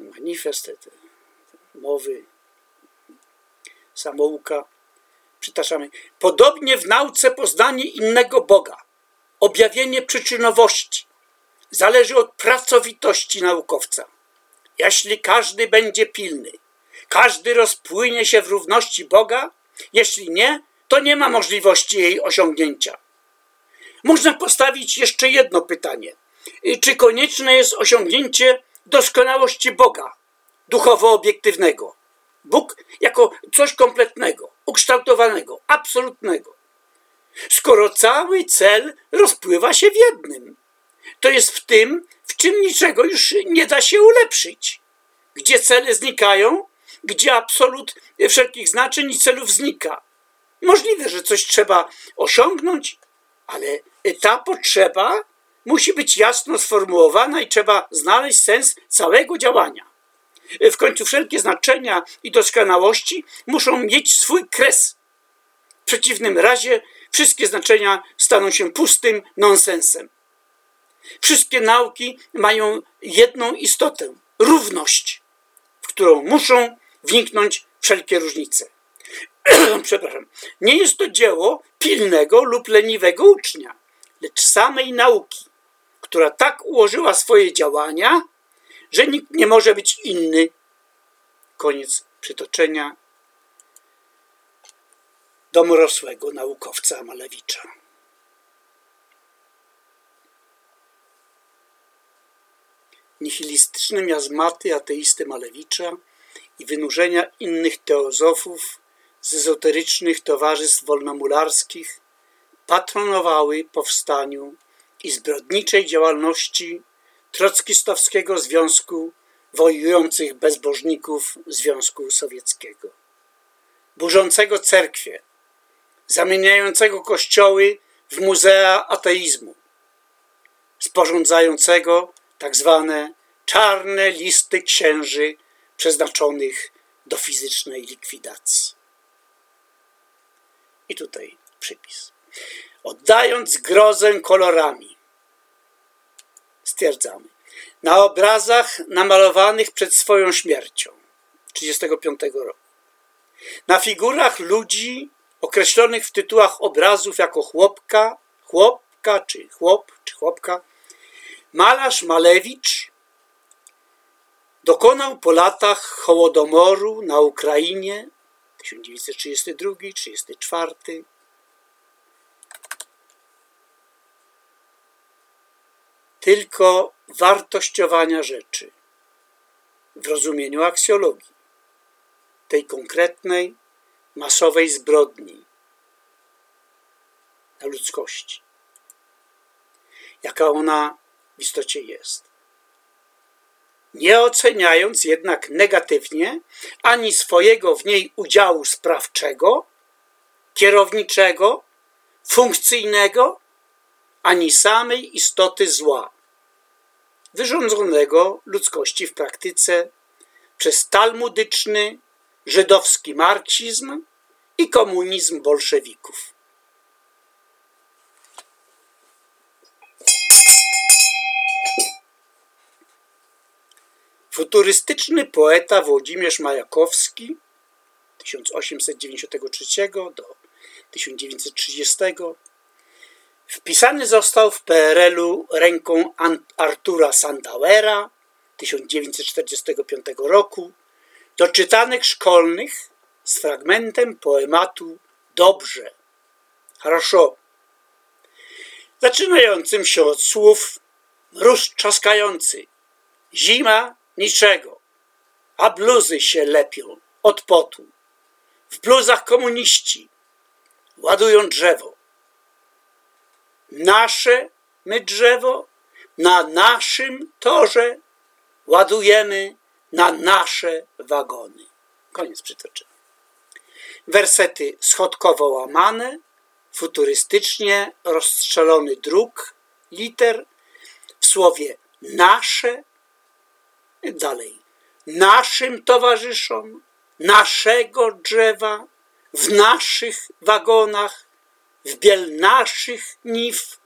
manifesty, te mowy samouka. Przytaczamy. Podobnie w nauce poznanie innego Boga, objawienie przyczynowości, zależy od pracowitości naukowca. Jeśli każdy będzie pilny, każdy rozpłynie się w równości Boga, jeśli nie, to nie ma możliwości jej osiągnięcia. Można postawić jeszcze jedno pytanie. Czy konieczne jest osiągnięcie doskonałości Boga, duchowo-obiektywnego? Bóg jako coś kompletnego, ukształtowanego, absolutnego. Skoro cały cel rozpływa się w jednym, to jest w tym, w czym niczego już nie da się ulepszyć. Gdzie cele znikają, gdzie absolut wszelkich znaczeń i celów znika. Możliwe, że coś trzeba osiągnąć, ale ta potrzeba musi być jasno sformułowana i trzeba znaleźć sens całego działania. W końcu wszelkie znaczenia i doskonałości muszą mieć swój kres. W przeciwnym razie wszystkie znaczenia staną się pustym nonsensem. Wszystkie nauki mają jedną istotę równość, w którą muszą wniknąć wszelkie różnice. *coughs* Przepraszam. Nie jest to dzieło pilnego lub leniwego ucznia, lecz samej nauki, która tak ułożyła swoje działania, że nikt nie może być inny. Koniec przytoczenia domorosłego naukowca Malewicza. Nihilistyczne miazmaty ateisty Malewicza i wynurzenia innych teozofów z ezoterycznych towarzystw wolnomularskich patronowały powstaniu i zbrodniczej działalności Trockistowskiego Związku Wojujących Bezbożników Związku Sowieckiego, burzącego cerkwie, zamieniającego kościoły w muzea ateizmu, sporządzającego tak zwane czarne listy księży przeznaczonych do fizycznej likwidacji. I tutaj przypis. Oddając grozę kolorami, stwierdzamy, na obrazach namalowanych przed swoją śmiercią 1935 roku, na figurach ludzi określonych w tytułach obrazów jako chłopka, chłopka czy chłop, czy chłopka, malarz Malewicz dokonał po latach Hołodomoru na Ukrainie 1932-1934 tylko wartościowania rzeczy w rozumieniu aksjologii, tej konkretnej, masowej zbrodni na ludzkości, jaka ona w istocie jest. Nie oceniając jednak negatywnie ani swojego w niej udziału sprawczego, kierowniczego, funkcyjnego, ani samej istoty zła, wyrządzonego ludzkości w praktyce przez talmudyczny, żydowski marksizm i komunizm bolszewików. Futurystyczny poeta Włodzimierz Majakowski 1893 do 1930 Wpisany został w PRL-u ręką Artura Sandauera 1945 roku do czytanek szkolnych z fragmentem poematu Dobrze, хорошо, zaczynającym się od słów mróz trzaskający, zima niczego, a bluzy się lepią od potu. W bluzach komuniści ładują drzewo nasze my drzewo na naszym torze ładujemy na nasze wagony. Koniec przytoczenia. Wersety schodkowo łamane, futurystycznie rozstrzelony dróg, liter, w słowie nasze, dalej, naszym towarzyszom, naszego drzewa, w naszych wagonach, w biel naszych niw,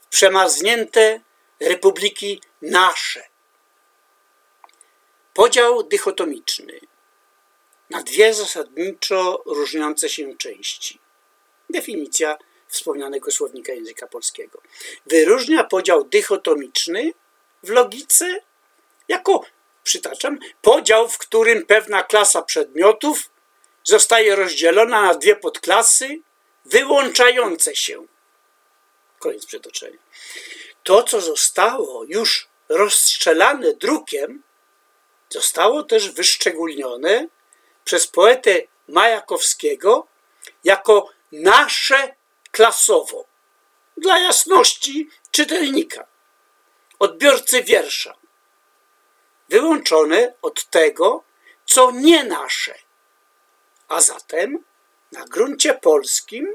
w przemarznięte republiki nasze. Podział dychotomiczny na dwie zasadniczo różniące się części. Definicja wspomnianego słownika języka polskiego. Wyróżnia podział dychotomiczny w logice jako, przytaczam, podział, w którym pewna klasa przedmiotów zostaje rozdzielona na dwie podklasy wyłączające się. Koniec przytoczenia. To, co zostało już rozstrzelane drukiem, zostało też wyszczególnione przez poetę Majakowskiego jako nasze klasowo. Dla jasności czytelnika, odbiorcy wiersza. Wyłączone od tego, co nie nasze. A zatem na gruncie polskim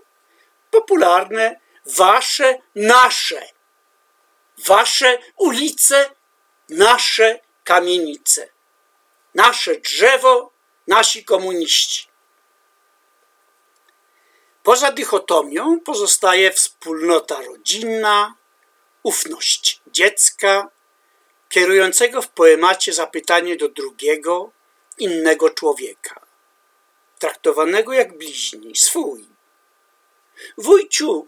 popularne wasze, nasze. Wasze ulice, nasze kamienice. Nasze drzewo, nasi komuniści. Poza dychotomią pozostaje wspólnota rodzinna, ufność dziecka, kierującego w poemacie zapytanie do drugiego, innego człowieka, traktowanego jak bliźni, swój. Wujciu,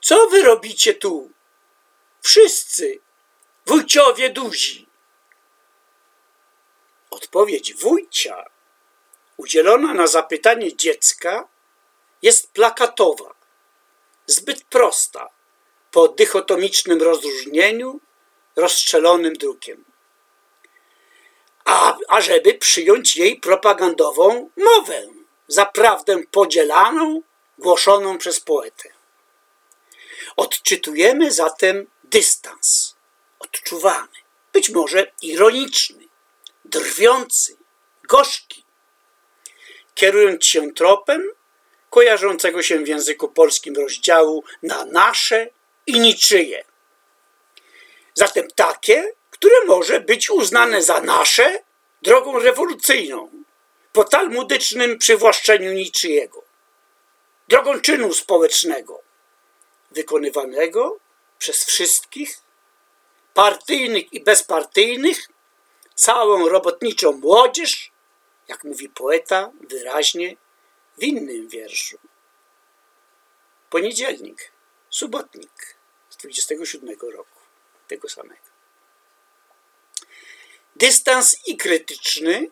co wy robicie tu? Wszyscy, wujciowie duzi. Odpowiedź wujcia, udzielona na zapytanie dziecka, jest plakatowa, zbyt prosta, po dychotomicznym rozróżnieniu, rozstrzelonym drukiem. A ażeby przyjąć jej propagandową mowę, zaprawdę podzielaną, głoszoną przez poetę. Odczytujemy zatem dystans, odczuwamy, być może ironiczny, drwiący, gorzki. Kierując się tropem, kojarzącego się w języku polskim rozdziału na nasze i niczyje. Zatem takie, które może być uznane za nasze drogą rewolucyjną, po talmudycznym przywłaszczeniu niczyjego, drogą czynu społecznego, wykonywanego przez wszystkich, partyjnych i bezpartyjnych, całą robotniczą młodzież, jak mówi poeta wyraźnie w innym wierszu. Poniedzielnik, subotnik z 27 roku tego samego. Dystans i krytyczny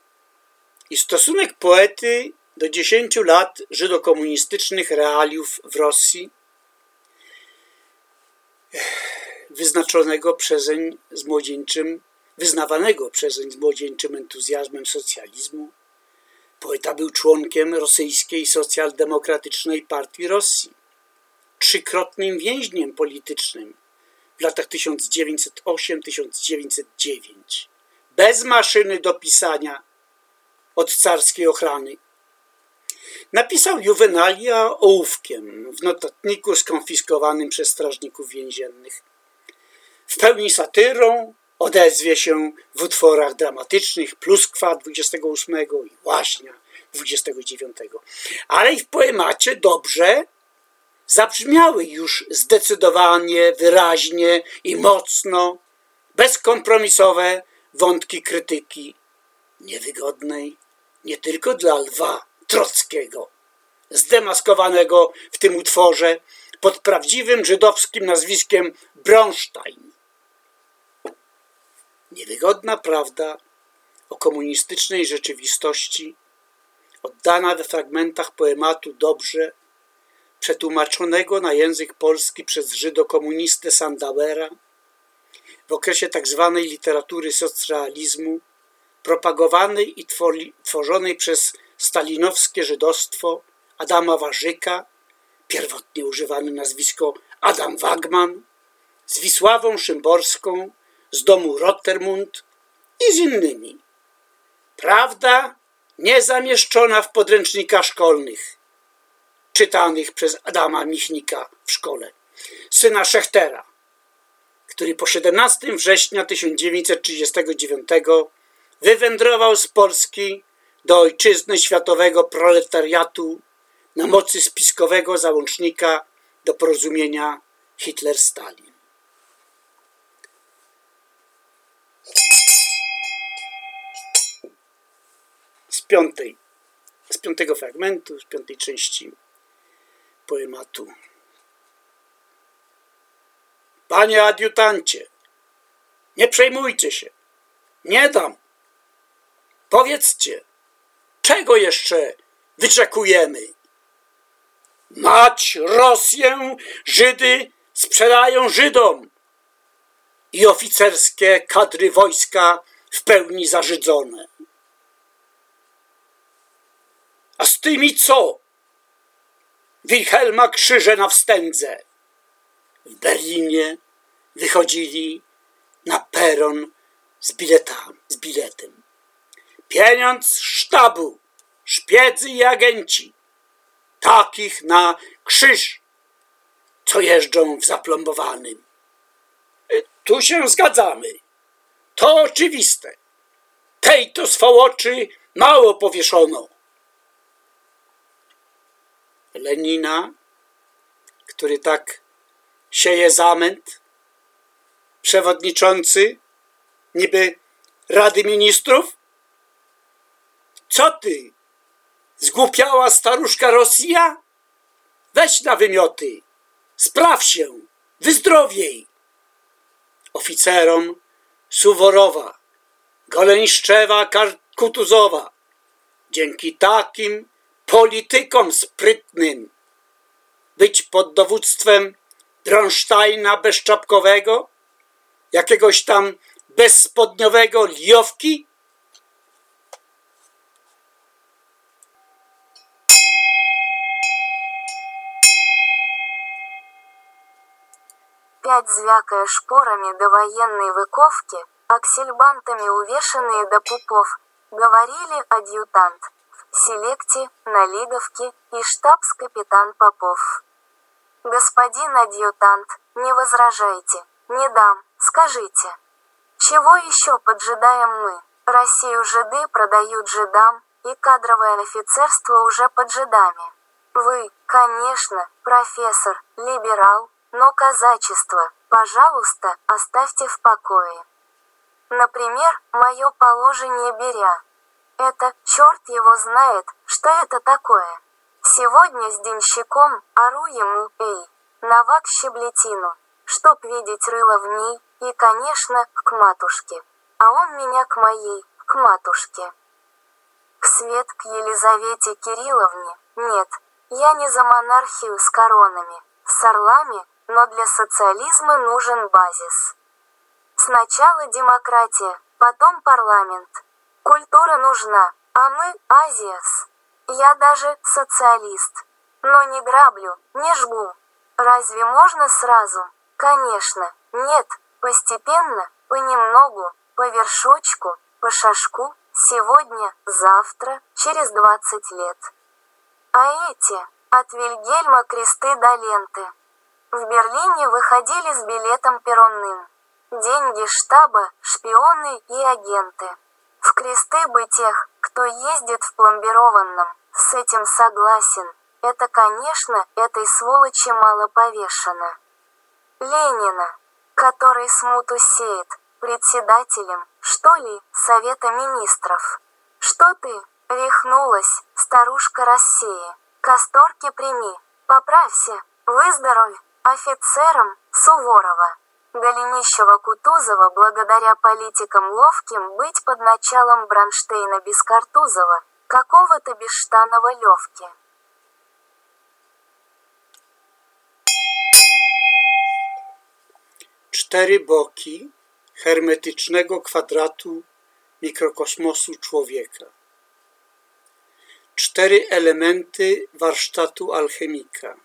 i stosunek poety do 10 lat żydokomunistycznych realiów w Rosji, wyznaczonego przezeń z młodzieńczym, wyznawanego przezeń z młodzieńczym entuzjazmem socjalizmu, Poeta był członkiem rosyjskiej socjaldemokratycznej partii Rosji, trzykrotnym więźniem politycznym w latach 1908-1909, bez maszyny do pisania od carskiej ochrany. Napisał Juvenalia ołówkiem w notatniku skonfiskowanym przez strażników więziennych. W pełni satyrą odezwie się w utworach dramatycznych Pluskwa 28 i Łaśnia 29. Ale i w poemacie dobrze zabrzmiały już zdecydowanie, wyraźnie i mocno, bezkompromisowe wątki krytyki, niewygodnej nie tylko dla lwa Trockiego, zdemaskowanego w tym utworze pod prawdziwym żydowskim nazwiskiem Bronstein, Niewygodna prawda o komunistycznej rzeczywistości, oddana we fragmentach poematu dobrze, przetłumaczonego na język polski przez żydokomunistę Sandauera, w okresie tzw. Tak literatury socrealizmu, propagowanej i tworzonej przez stalinowskie żydostwo Adama Warzyka, pierwotnie używane nazwisko Adam Wagman, z Wisławą Szymborską, z domu Rottermund i z innymi. Prawda niezamieszczona w podręcznikach szkolnych, czytanych przez Adama Michnika w szkole, syna Szechtera, który po 17 września 1939 wywędrował z Polski do ojczyzny światowego proletariatu na mocy spiskowego załącznika do porozumienia Hitler-Stalin. piątej z piątego fragmentu, z piątej części poematu. Panie adiutancie, nie przejmujcie się. Nie dam. Powiedzcie, czego jeszcze wyczekujemy? Mać Rosję, Żydy sprzedają Żydom i oficerskie kadry wojska w pełni zażydzone. A z tymi co? Wilhelma krzyże na wstędze. W Berlinie wychodzili na peron z, biletami, z biletem. Pieniądz sztabu, szpiedzy i agenci, takich na krzyż, co jeżdżą w zaplombowanym. Y, tu się zgadzamy. To oczywiste. Tej to swołoczy mało powieszono. Lenina, który tak sieje zamęt, przewodniczący niby Rady Ministrów? Co ty? Zgłupiała staruszka Rosja? Weź na wymioty, spraw się, wyzdrowiej. Oficerom Suworowa, Goleńszczewa, Kutuzowa. Dzięki takim politykom sprytnym być pod dowództwem Dronsztajna bezczapkowego, jakiegoś tam bezspodniowego liowki? Пять звякая шпорами до военной выковки, аксельбантами увешанные до пупов, говорили адъютант, Селекти, налиговки и штабс-капитан Попов. Господин адъютант, не возражайте, не дам, скажите. Чего еще поджидаем мы? Россию жиды продают жидам, и кадровое офицерство уже под жидами. Вы, конечно, профессор, либерал, но казачество, пожалуйста, оставьте в покое. Например, мое положение беря. Это, черт его знает, что это такое. Сегодня с денщиком ору ему, эй, навак щеблетину, чтоб видеть рыло в ней, и, конечно, к матушке. А он меня к моей, к матушке. К свет к Елизавете Кирилловне, нет, я не за монархию с коронами, с орлами, но для социализма нужен базис. Сначала демократия, потом парламент. Культура нужна, а мы – Азиас. Я даже социалист. Но не граблю, не жгу. Разве можно сразу? Конечно, нет, постепенно, понемногу, по вершочку, по шажку, сегодня, завтра, через 20 лет. А эти, от Вильгельма кресты до ленты. В Берлине выходили с билетом перронным. Деньги штаба, шпионы и агенты. В кресты бы тех, кто ездит в пломбированном, с этим согласен. Это, конечно, этой сволочи мало повешено. Ленина, который смуту сеет, председателем, что ли, Совета Министров. Что ты, рехнулась, старушка Россия, касторки прими, поправься, выздоровь, офицером, Суворова. Голенищева-Кутузова благодаря политикам ловким быть под началом Бронштейна без Картузова, какого-то бесштанного Левки. Cztery boki hermetycznego kwadratu mikrokosmosu człowieka. Cztery elementy warsztatu alchemika.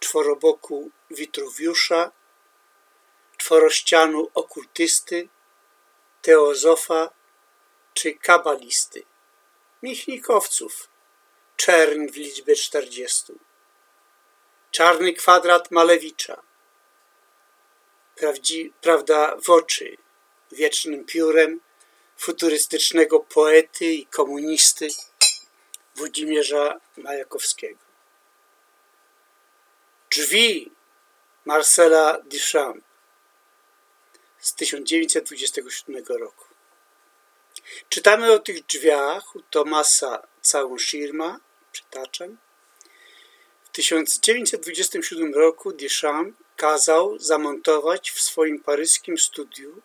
Czworoboku Witruwiusza, czworościanu okultysty, teozofa czy kabalisty. Michnikowców, czerń w liczbie czterdziestu. Czarny kwadrat Malewicza, Prawdzi, prawda w oczy, wiecznym piórem futurystycznego poety i komunisty Włodzimierza Majakowskiego. Drzwi Marcela Duchamp z 1927 roku. Czytamy o tych drzwiach u Tomasa całą Shirma, przytaczam. W 1927 roku Duchamp kazał zamontować w swoim paryskim studiu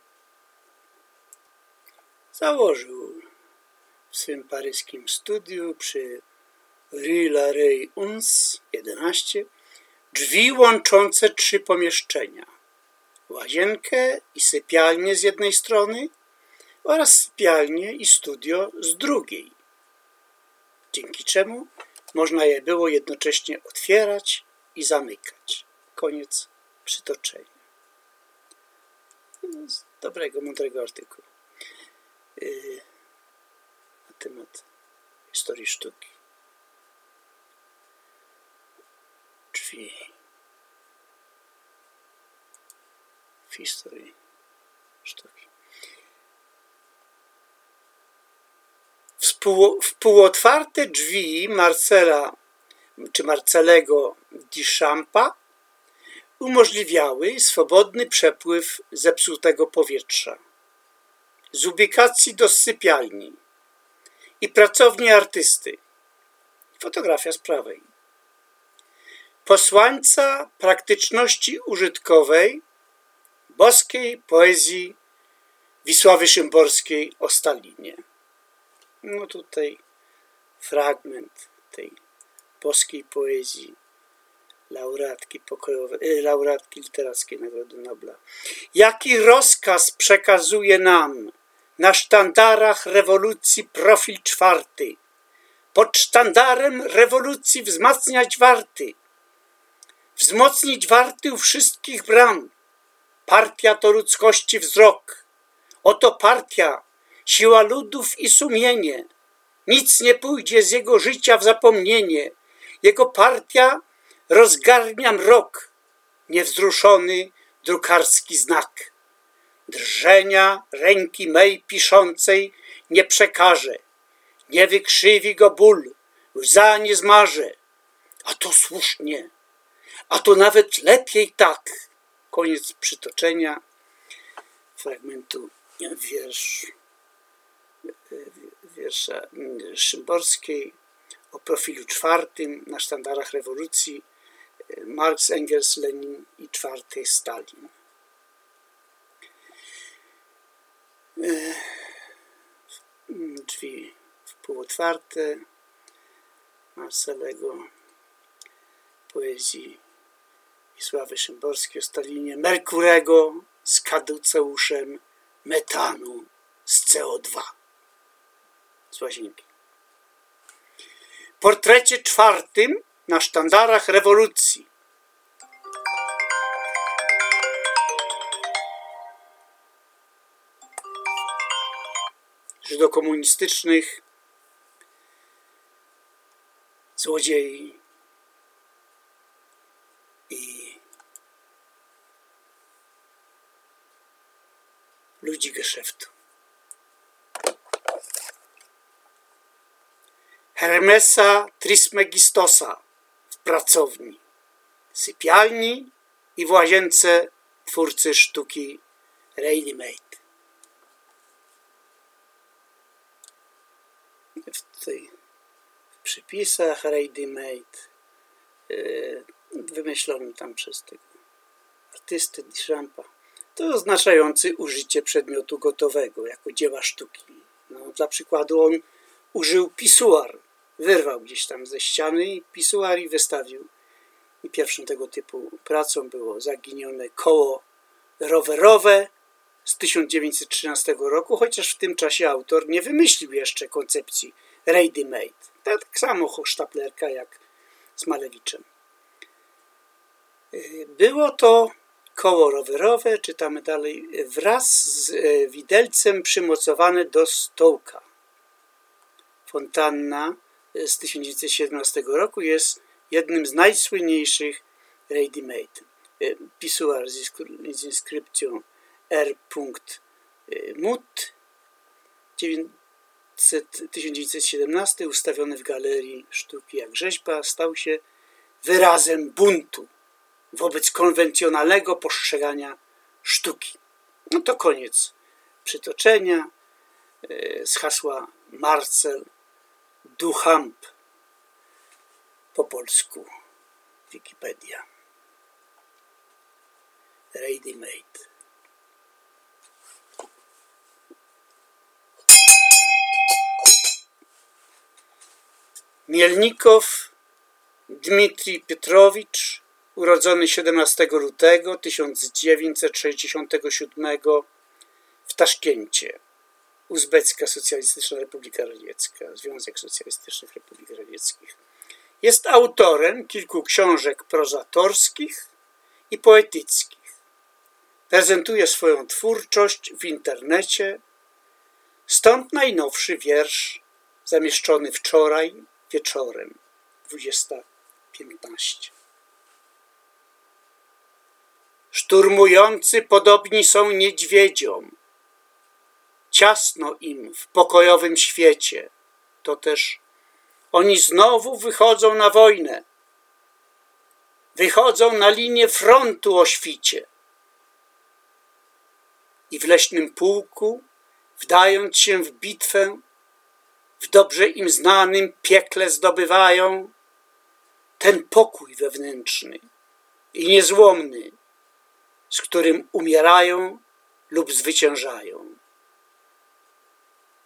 założył w swym paryskim studiu przy Rue Larrey 11 drzwi łączące trzy pomieszczenia. Łazienkę i sypialnię z jednej strony oraz sypialnię i studio z drugiej, dzięki czemu można je było jednocześnie otwierać i zamykać. Koniec przytoczenia. Z dobrego, mądrego artykułu yy, na temat historii sztuki. Drzwi w historii sztuki. Wpółotwarte drzwi Marcela czy Marcelego Duchampa umożliwiały swobodny przepływ zepsutego powietrza z ubikacji do sypialni i pracowni artysty. Fotografia z prawej. Posłańca praktyczności użytkowej boskiej poezji Wisławy Szymborskiej o Stalinie. No tutaj fragment tej boskiej poezji laureatki pokojowej, e, laureatki literackiej Nagrody Nobla. Jaki rozkaz przekazuje nam na sztandarach rewolucji profil czwarty. Pod sztandarem rewolucji wzmacniać warty. Wzmocnić warty u wszystkich bram. Partia to ludzkości wzrok. Oto partia, siła ludów i sumienie. Nic nie pójdzie z jego życia w zapomnienie. Jego partia rozgarnia mrok, niewzruszony drukarski znak. Drżenia ręki mej piszącej nie przekaże, nie wykrzywi go ból, łza nie zmarze. A to słusznie, a to nawet lepiej tak. Koniec przytoczenia fragmentu wiersz, wiersza Szymborskiej o profilu czwartym na sztandarach rewolucji Marx, Engels, Lenin i czwarty Stalin. Drzwi wpółotwarte Marcelego poezji Wisławy Szymborskiej o Stalinie, Merkurego z kaduceuszem metanu z CO2 z łazienki. Portrecie czwartym na sztandarach rewolucji żydokomunistycznych złodziei i ludzi geszeftu. Hermesa Trismegistosa w pracowni, sypialni i w łazience twórcy sztuki Ready Made. w tej przypisach ready made yy, wymyślonym tam przez tego artysty Duchampa to oznaczający użycie przedmiotu gotowego jako dzieła sztuki. No, dla przykładu on użył pisuar, wyrwał gdzieś tam ze ściany pisuar i wystawił. I pierwszą tego typu pracą było zaginione koło rowerowe z 1913 roku, chociaż w tym czasie autor nie wymyślił jeszcze koncepcji ready made. Tak samo hochsztaplerka jak z Malewiczem. Y, było to koło rowerowe, czytamy dalej, wraz z e, widelcem przymocowane do stołka. Fontanna e, z 1917 roku jest jednym z najsłynniejszych ready-made. E, Pisuar z inskrypcją R.mut 1917 ustawiony w Galerii Sztuki jak rzeźba stał się wyrazem buntu wobec konwencjonalnego postrzegania sztuki. No to koniec przytoczenia. E, z hasła Marcel Duchamp. Po polsku Wikipedia. Ready Made Mielnikow Dmitrij Piotrowicz, urodzony 17 lutego 1967 w Taszkencie, Uzbecka Socjalistyczna Republika Radziecka, Związek Socjalistycznych Republik Radzieckich. Jest autorem kilku książek prozatorskich i poetyckich. Prezentuje swoją twórczość w internecie, stąd najnowszy wiersz zamieszczony wczoraj wieczorem 20.15. Szturmujący podobni są niedźwiedziom. Ciasno im w pokojowym świecie. To też oni znowu wychodzą na wojnę. Wychodzą na linię frontu o świcie. I w leśnym pułku, wdając się w bitwę, w dobrze im znanym piekle zdobywają ten pokój wewnętrzny i niezłomny, z którym umierają lub zwyciężają.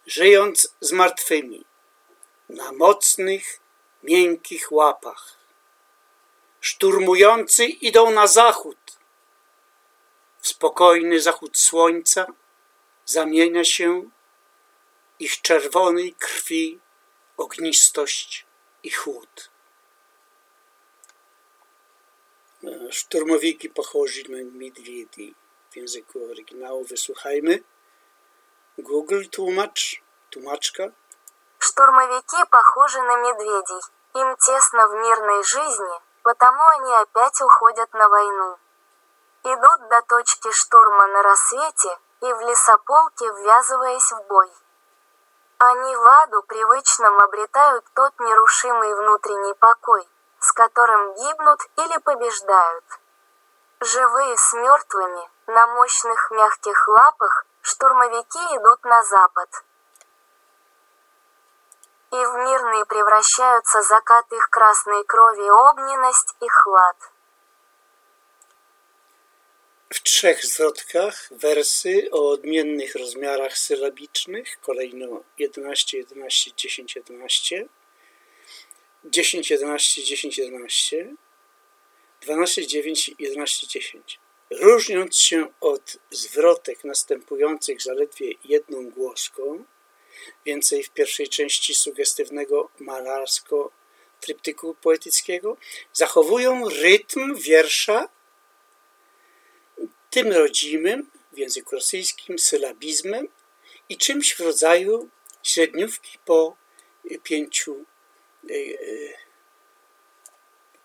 Żyjąc z martwymi, na mocnych, miękkich łapach, szturmujący idą na zachód. W spokojny zachód słońca zamienia się ich czerwonej krwi ognistość i chłód. Szturmowiki pochodzi na медведи w języku oryginału. Wysłuchajmy. Google tłumacz, tłumaczka. Штурмовики похожи на медведей. Им тесно в мирной жизни, потому они опять уходят на войну. Идут до точки штурма на рассвете и в лесополке ввязываясь в бой. Они в аду привычном обретают тот нерушимый внутренний покой, с которым гибнут или побеждают. Живые с мертвыми, на мощных мягких лапах, штурмовики идут на запад. И в мирные превращаются закат их красной крови, огненность и хлад. W trzech zwrotkach wersy o odmiennych rozmiarach sylabicznych, kolejno 11, 11, 10, 11, 10, 11, 10, 11, 12, 9, 11, 10. Różniąc się od zwrotek następujących zaledwie jedną głoską, więcej w pierwszej części sugestywnego malarsko-tryptyku poetyckiego, zachowują rytm wiersza tym rodzimym w języku rosyjskim sylabizmem i czymś w rodzaju średniówki po pięciu, e, e,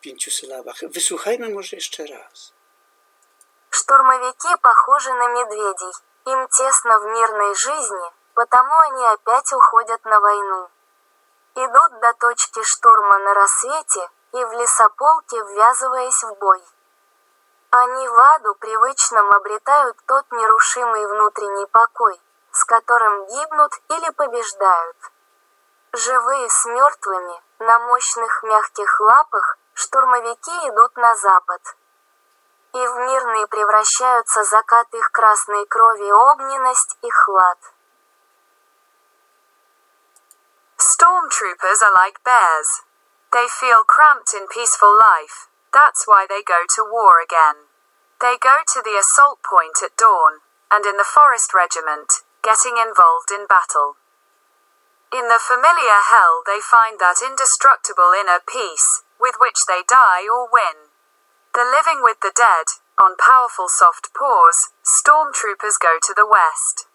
pięciu sylabach. Wysłuchajmy może jeszcze. Штурмовики похожи на медведей. Им тесно в мирной жизни, потому они опять уходят на войну. Идут до точки штурма на рассвете и в лесополке ввязываясь в бой. Они в аду привычном обретают тот нерушимый внутренний покой, с которым гибнут или побеждают. Живые с мертвыми, на мощных мягких лапах, штурмовики идут на запад. И в мирные превращаются закат их красной крови, огненность и хлад. Stormtroopers are like bears. They feel cramped in peaceful life, that's why they go to war again. They go to the assault point at dawn, and in the forest regiment, getting involved in battle. In the familiar hell, they find that indestructible inner peace, with which they die or win. The living with the dead, on powerful soft paws, stormtroopers go to the west.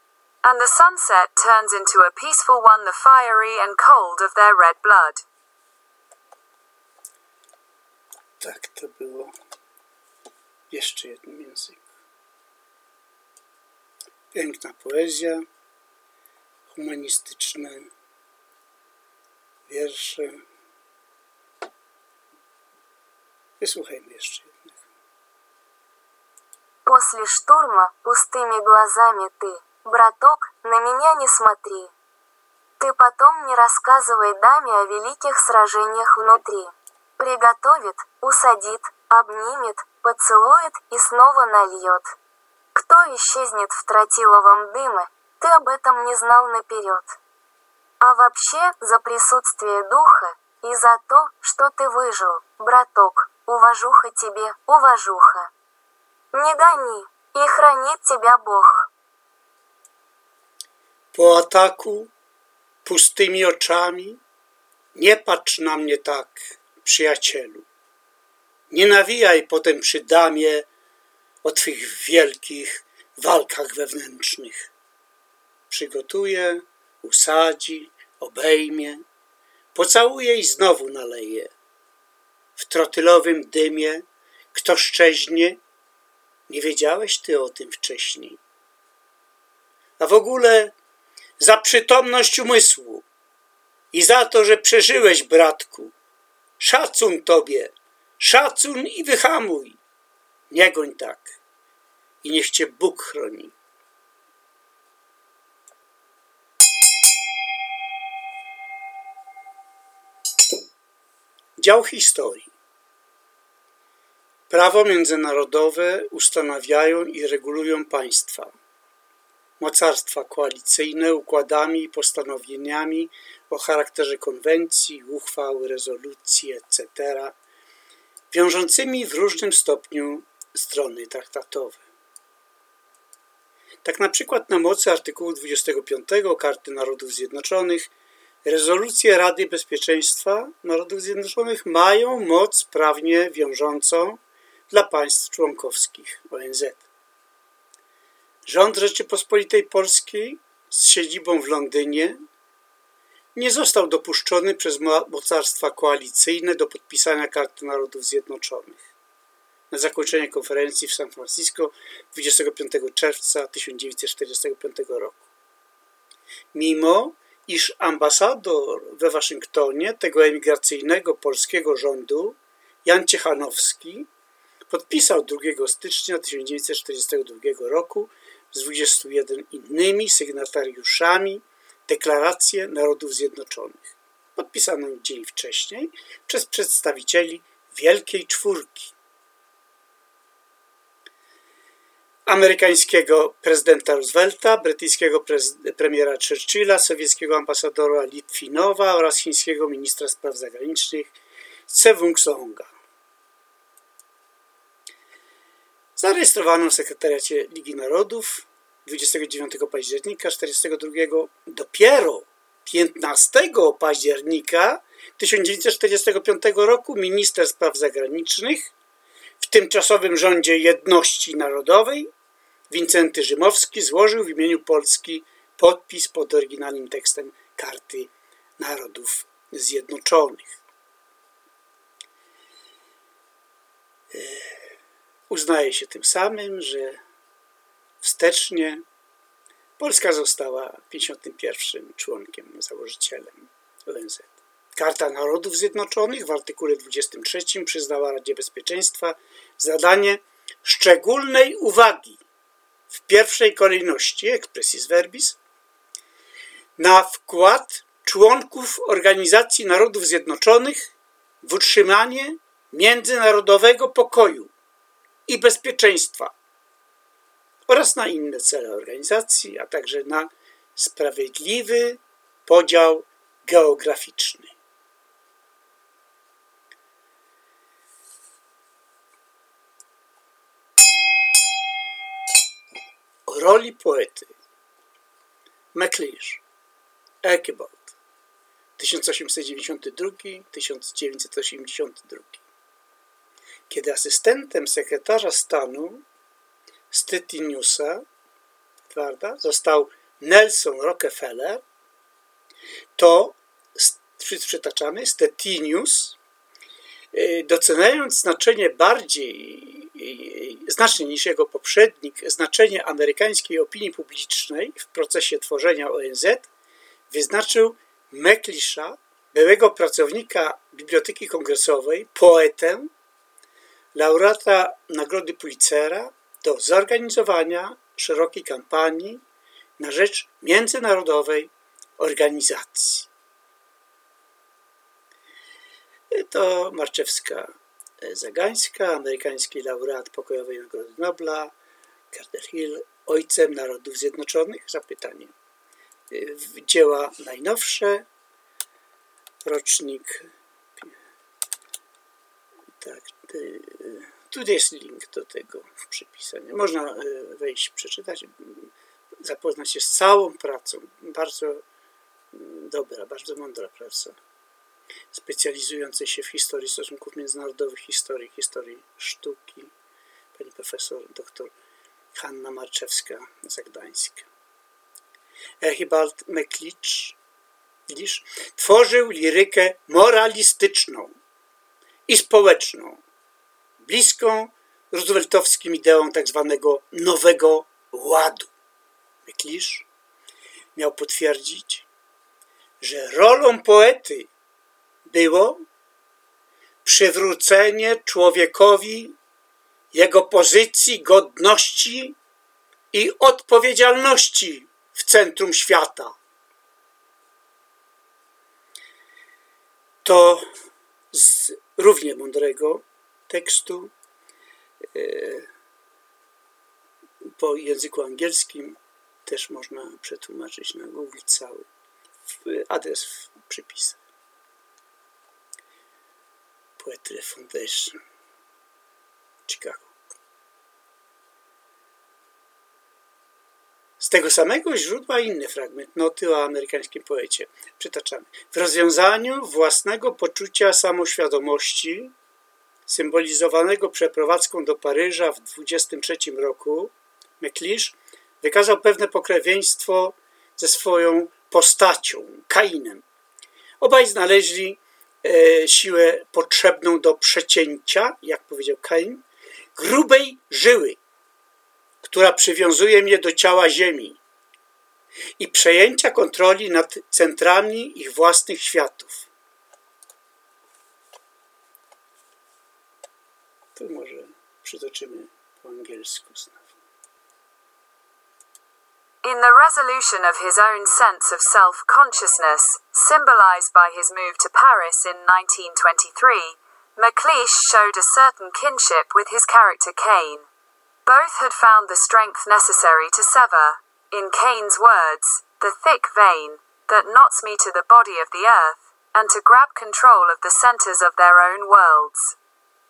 And the sunset turns into a peaceful one, the fiery and cold of their red blood. Tak to było. Jeszcze jeden język. Piękna poezja, humanistyczne wiersze. Wysłuchajmy jeszcze jednego. После штурма пустыми глазами ты, браток, на меня не смотри. Ты потом не рассказывай даме о великих сражениях внутри. Приготовит, усадит, обнимет, поцелует и снова нальет. Кто исчезнет в тротиловом дыме, ты об этом не знал наперед. А вообще, за присутствие духа и за то, что ты выжил, браток, уважуха тебе, уважуха. Не гони, и хранит тебя Бог. Po ataku pustymi oczami nie patrz na mnie tak, przyjacielu. Nie nawijaj potem przy damie o twych wielkich walkach wewnętrznych. Przygotuje, usadzi, obejmie, pocałuje i znowu naleje. W trotylowym dymie kto szczeźnie, nie wiedziałeś ty o tym wcześniej. A w ogóle za przytomność umysłu i za to, że przeżyłeś, bratku. Szacun tobie, szacun i wyhamuj. Nie goń tak i niech cię Bóg chroni. Dział historii. Prawo międzynarodowe ustanawiają i regulują państwa. Mocarstwa koalicyjne układami i postanowieniami o charakterze konwencji, uchwał, rezolucji, etc., wiążącymi w różnym stopniu strony traktatowe. Tak na przykład na mocy artykułu 25 Karty Narodów Zjednoczonych rezolucje Rady Bezpieczeństwa Narodów Zjednoczonych mają moc prawnie wiążącą dla państw członkowskich ONZ. Rząd Rzeczypospolitej Polskiej z siedzibą w Londynie nie został dopuszczony przez mocarstwa koalicyjne do podpisania Karty Narodów Zjednoczonych. Na zakończenie konferencji w San Francisco 25 czerwca 1945 roku. Mimo, iż ambasador we Waszyngtonie tego emigracyjnego polskiego rządu, Jan Ciechanowski, podpisał 2 stycznia 1942 roku z 21 innymi sygnatariuszami Deklarację Narodów Zjednoczonych, podpisaną dzień wcześniej przez przedstawicieli Wielkiej Czwórki. Amerykańskiego prezydenta Roosevelta, brytyjskiego premiera Churchilla, sowieckiego ambasadora Litwinowa oraz chińskiego ministra spraw zagranicznych Sewung Songa. Zarejestrowano w sekretariacie Ligi Narodów 29 października 1942. Dopiero 15 października 1945 roku minister spraw zagranicznych w tymczasowym rządzie jedności narodowej Wincenty Rzymowski złożył w imieniu Polski podpis pod oryginalnym tekstem Karty Narodów Zjednoczonych. Uznaje się tym samym, że wstecznie Polska została 51. członkiem, założycielem ONZ. Karta Narodów Zjednoczonych w artykule 23 przyznała Radzie Bezpieczeństwa zadanie szczególnej uwagi w pierwszej kolejności, expressis verbis, na wkład członków Organizacji Narodów Zjednoczonych w utrzymanie międzynarodowego pokoju i bezpieczeństwa oraz na inne cele organizacji, a także na sprawiedliwy podział geograficzny. Roli poety. MacLeish, Archibald 1892-1982 kiedy asystentem sekretarza stanu Stettiniusa prawda, został Nelson Rockefeller, to przytaczamy Stettinius, y, doceniając znaczenie bardziej, y, znacznie niż jego poprzednik, znaczenie amerykańskiej opinii publicznej w procesie tworzenia ONZ, wyznaczył Meklisza, byłego pracownika Biblioteki Kongresowej, poetę, laureata Nagrody Pulitzera, do zorganizowania szerokiej kampanii na rzecz międzynarodowej organizacji. To Marczewska Zagańska, amerykański laureat pokojowej Nagrody Nobla, Carter Hill, ojcem Narodów Zjednoczonych? Zapytanie. Dzieła najnowsze, rocznik. Tak, tu jest link do tego przypisania. Można wejść, przeczytać, zapoznać się z całą pracą. Bardzo dobra, bardzo mądra praca. Specjalizującej się w historii stosunków międzynarodowych, historii, historii sztuki. Pani profesor dr Hanna Marczewska z Gdańska. Archibald McLeish tworzył lirykę moralistyczną i społeczną, bliską rooseveltowskim ideom. Tak nowego ładu. McLeish miał potwierdzić, że rolą poety było przywrócenie człowiekowi jego pozycji, godności i odpowiedzialności w centrum świata. To z równie mądrego tekstu e, po języku angielskim też można przetłumaczyć na Google cały adres w przypisach. Poetry Foundation, Chicago. Z tego samego źródła inny fragment noty o amerykańskim poecie. Przytaczamy. W rozwiązaniu własnego poczucia samoświadomości, symbolizowanego przeprowadzką do Paryża w 23 roku, McLeish wykazał pewne pokrewieństwo ze swoją postacią, Kainem. Obaj znaleźli siłę potrzebną do przecięcia, jak powiedział Kain, grubej żyły, która przywiązuje mnie do ciała Ziemi i przejęcia kontroli nad centrami ich własnych światów. To może przytoczymy po angielsku znowu. In the resolution of his own sense of self consciousness, symbolized by his move to Paris in 1923, MacLeish showed a certain kinship with his character Cain. Both had found the strength necessary to sever, in Cain's words, the thick vein that knots me to the body of the earth, and to grab control of the centers of their own worlds.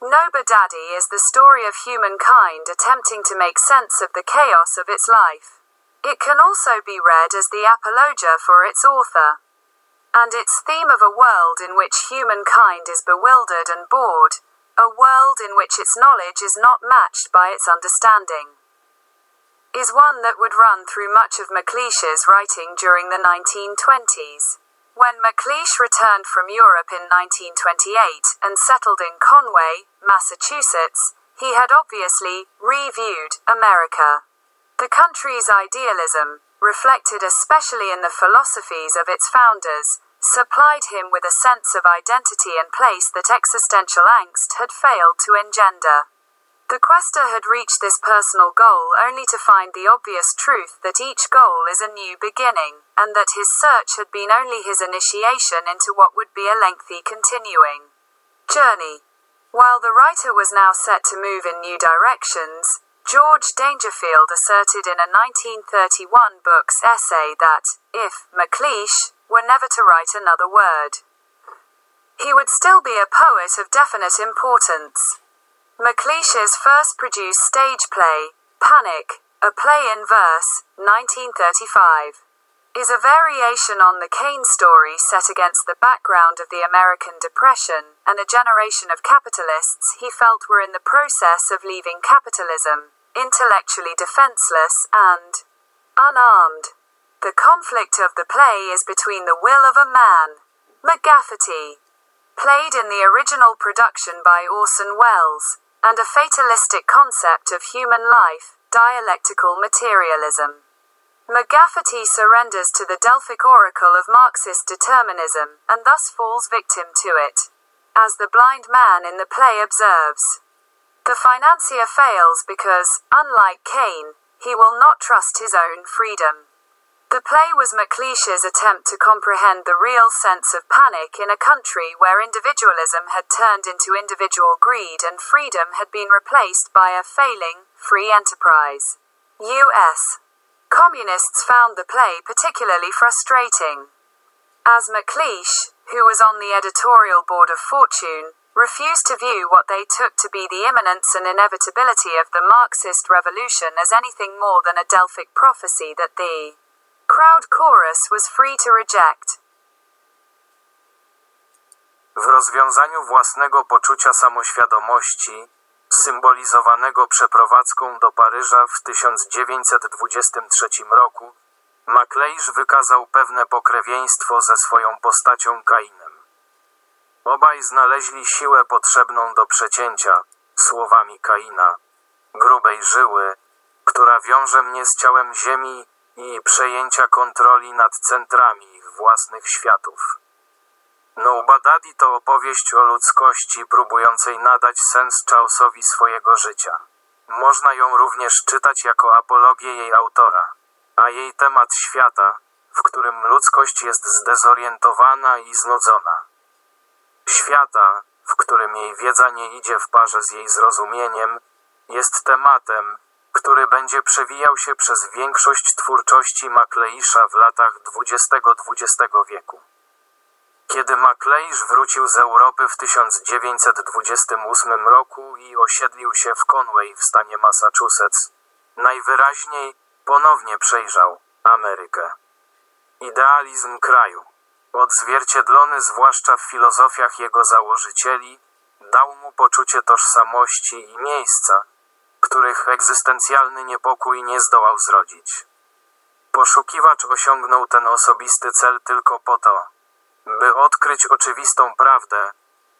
Noba Daddy is the story of humankind attempting to make sense of the chaos of its life. It can also be read as the apologia for its author, and its theme of a world in which humankind is bewildered and bored, a world in which its knowledge is not matched by its understanding, is one that would run through much of MacLeish's writing during the 1920s. When MacLeish returned from Europe in 1928 and settled in Conway, Massachusetts, he had obviously reviewed America. The country's idealism, reflected especially in the philosophies of its founders, supplied him with a sense of identity and place that existential angst had failed to engender. The quester had reached this personal goal only to find the obvious truth that each goal is a new beginning, and that his search had been only his initiation into what would be a lengthy continuing journey. While the writer was now set to move in new directions, George Dangerfield asserted in a 1931 book's essay that, if MacLeish were never to write another word. He would still be a poet of definite importance. MacLeish's first produced stage play, Panic, a play in verse, 1935, is a variation on the Kane story set against the background of the American Depression and a generation of capitalists he felt were in the process of leaving capitalism, intellectually defenseless and unarmed. The conflict of the play is between the will of a man, McGafferty, played in the original production by Orson Welles, and a fatalistic concept of human life, dialectical materialism. McGafferty surrenders to the Delphic oracle of Marxist determinism, and thus falls victim to it. As the blind man in the play observes, the financier fails because, unlike Cain, he will not trust his own freedom. The play was MacLeish's attempt to comprehend the real sense of panic in a country where individualism had turned into individual greed and freedom had been replaced by a failing, free enterprise. U.S. Communists found the play particularly frustrating. As MacLeish, who was on the editorial board of Fortune, refused to view what they took to be the imminence and inevitability of the Marxist revolution as anything more than a Delphic prophecy that the crowd chorus was free to reject. W rozwiązaniu własnego poczucia samoświadomości, symbolizowanego przeprowadzką do Paryża w 1923 roku, Macleish wykazał pewne pokrewieństwo ze swoją postacią Kainem. Obaj znaleźli siłę potrzebną do przecięcia, słowami Kaina, grubej żyły, która wiąże mnie z ciałem ziemi i przejęcia kontroli nad centrami ich własnych światów. Nobadadi to opowieść o ludzkości próbującej nadać sens chaosowi swojego życia. Można ją również czytać jako apologię jej autora, a jej temat świata, w którym ludzkość jest zdezorientowana i znudzona. Świata, w którym jej wiedza nie idzie w parze z jej zrozumieniem, jest tematem, który będzie przewijał się przez większość twórczości Macleisha w latach XX-XX wieku. Kiedy Macleish wrócił z Europy w 1928 roku i osiedlił się w Conway w stanie Massachusetts, najwyraźniej ponownie przejrzał Amerykę. Idealizm kraju, odzwierciedlony zwłaszcza w filozofiach jego założycieli, dał mu poczucie tożsamości i miejsca, których egzystencjalny niepokój nie zdołał zrodzić. Poszukiwacz osiągnął ten osobisty cel tylko po to, by odkryć oczywistą prawdę,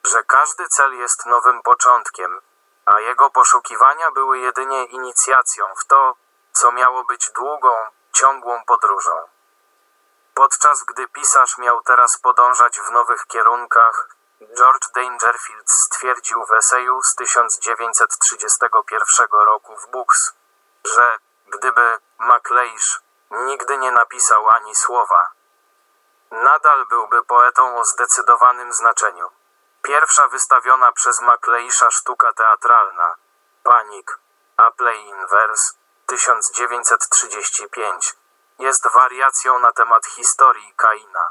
że każdy cel jest nowym początkiem, a jego poszukiwania były jedynie inicjacją w to, co miało być długą, ciągłą podróżą. Podczas gdy pisarz miał teraz podążać w nowych kierunkach, George Dangerfield stwierdził w eseju z 1931 roku w Books, że gdyby Macleish nigdy nie napisał ani słowa, nadal byłby poetą o zdecydowanym znaczeniu. Pierwsza wystawiona przez Macleisha sztuka teatralna, Panik, A Play in Verse, 1935, jest wariacją na temat historii Kaina.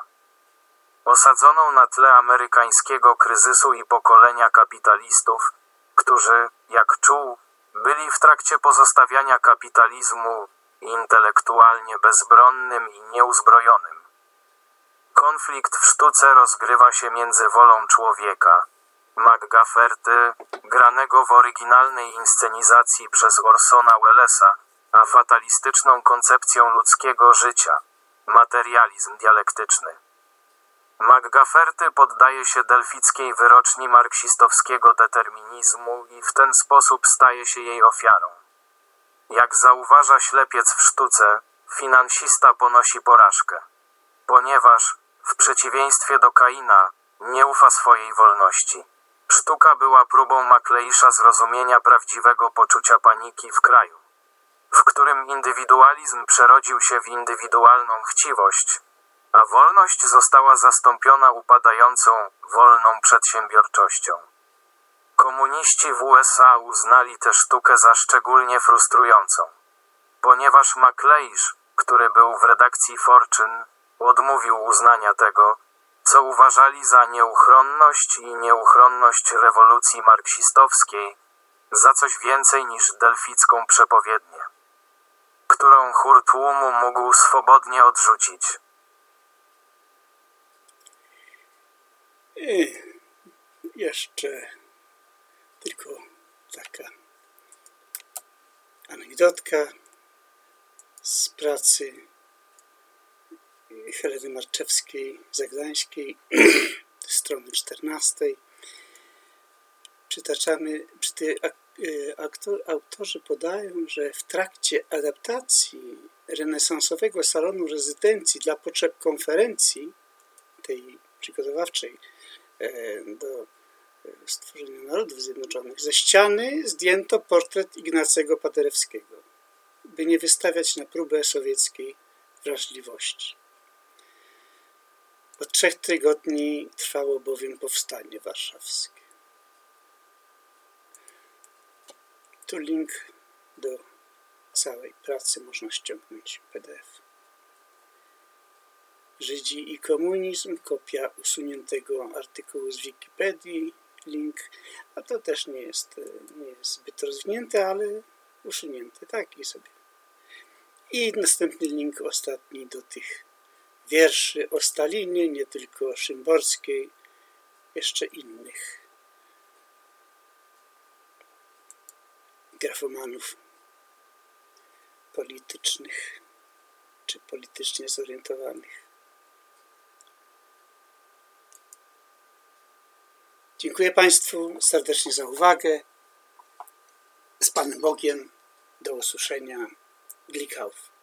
Osadzoną na tle amerykańskiego kryzysu i pokolenia kapitalistów, którzy, jak czuł, byli w trakcie pozostawiania kapitalizmu intelektualnie bezbronnym i nieuzbrojonym. Konflikt w sztuce rozgrywa się między wolą człowieka, McGafferty, granego w oryginalnej inscenizacji przez Orsona Wellesa, a fatalistyczną koncepcją ludzkiego życia, materializm dialektyczny. McGafferty poddaje się delfickiej wyroczni marksistowskiego determinizmu i w ten sposób staje się jej ofiarą. Jak zauważa ślepiec w sztuce, finansista ponosi porażkę, ponieważ, w przeciwieństwie do Kaina, nie ufa swojej wolności. Sztuka była próbą Macleisha zrozumienia prawdziwego poczucia paniki w kraju, w którym indywidualizm przerodził się w indywidualną chciwość, a wolność została zastąpiona upadającą, wolną przedsiębiorczością. Komuniści w USA uznali tę sztukę za szczególnie frustrującą, ponieważ Macleish, który był w redakcji Fortune, odmówił uznania tego, co uważali za nieuchronność i nieuchronność rewolucji marksistowskiej, za coś więcej niż delficką przepowiednię, którą chór tłumu mógł swobodnie odrzucić. I jeszcze tylko taka anegdotka z pracy Heleny Marczewskiej Zagdańskiej, *clears throat* strony 14. Przytaczamy, przy tej aktor, autorzy podają, że w trakcie adaptacji renesansowego salonu rezydencji dla potrzeb konferencji, tej przygotowawczej e, do e, stworzenia Narodów Zjednoczonych, ze ściany zdjęto portret Ignacego Paderewskiego, by nie wystawiać na próbę sowieckiej wrażliwości. Od trzech tygodni trwało bowiem powstanie warszawskie. Tu link do całej pracy można ściągnąć PDF. Żydzi i komunizm, kopia usuniętego artykułu z Wikipedii, link, a to też nie jest, nie jest zbyt rozwinięte, ale usunięte, taki sobie. I następny link ostatni do tych wierszy o Stalinie, nie tylko Szymborskiej, jeszcze innych grafomanów politycznych czy politycznie zorientowanych. Dziękuję Państwu serdecznie za uwagę. Z Panem Bogiem. Do usłyszenia. Glikauf.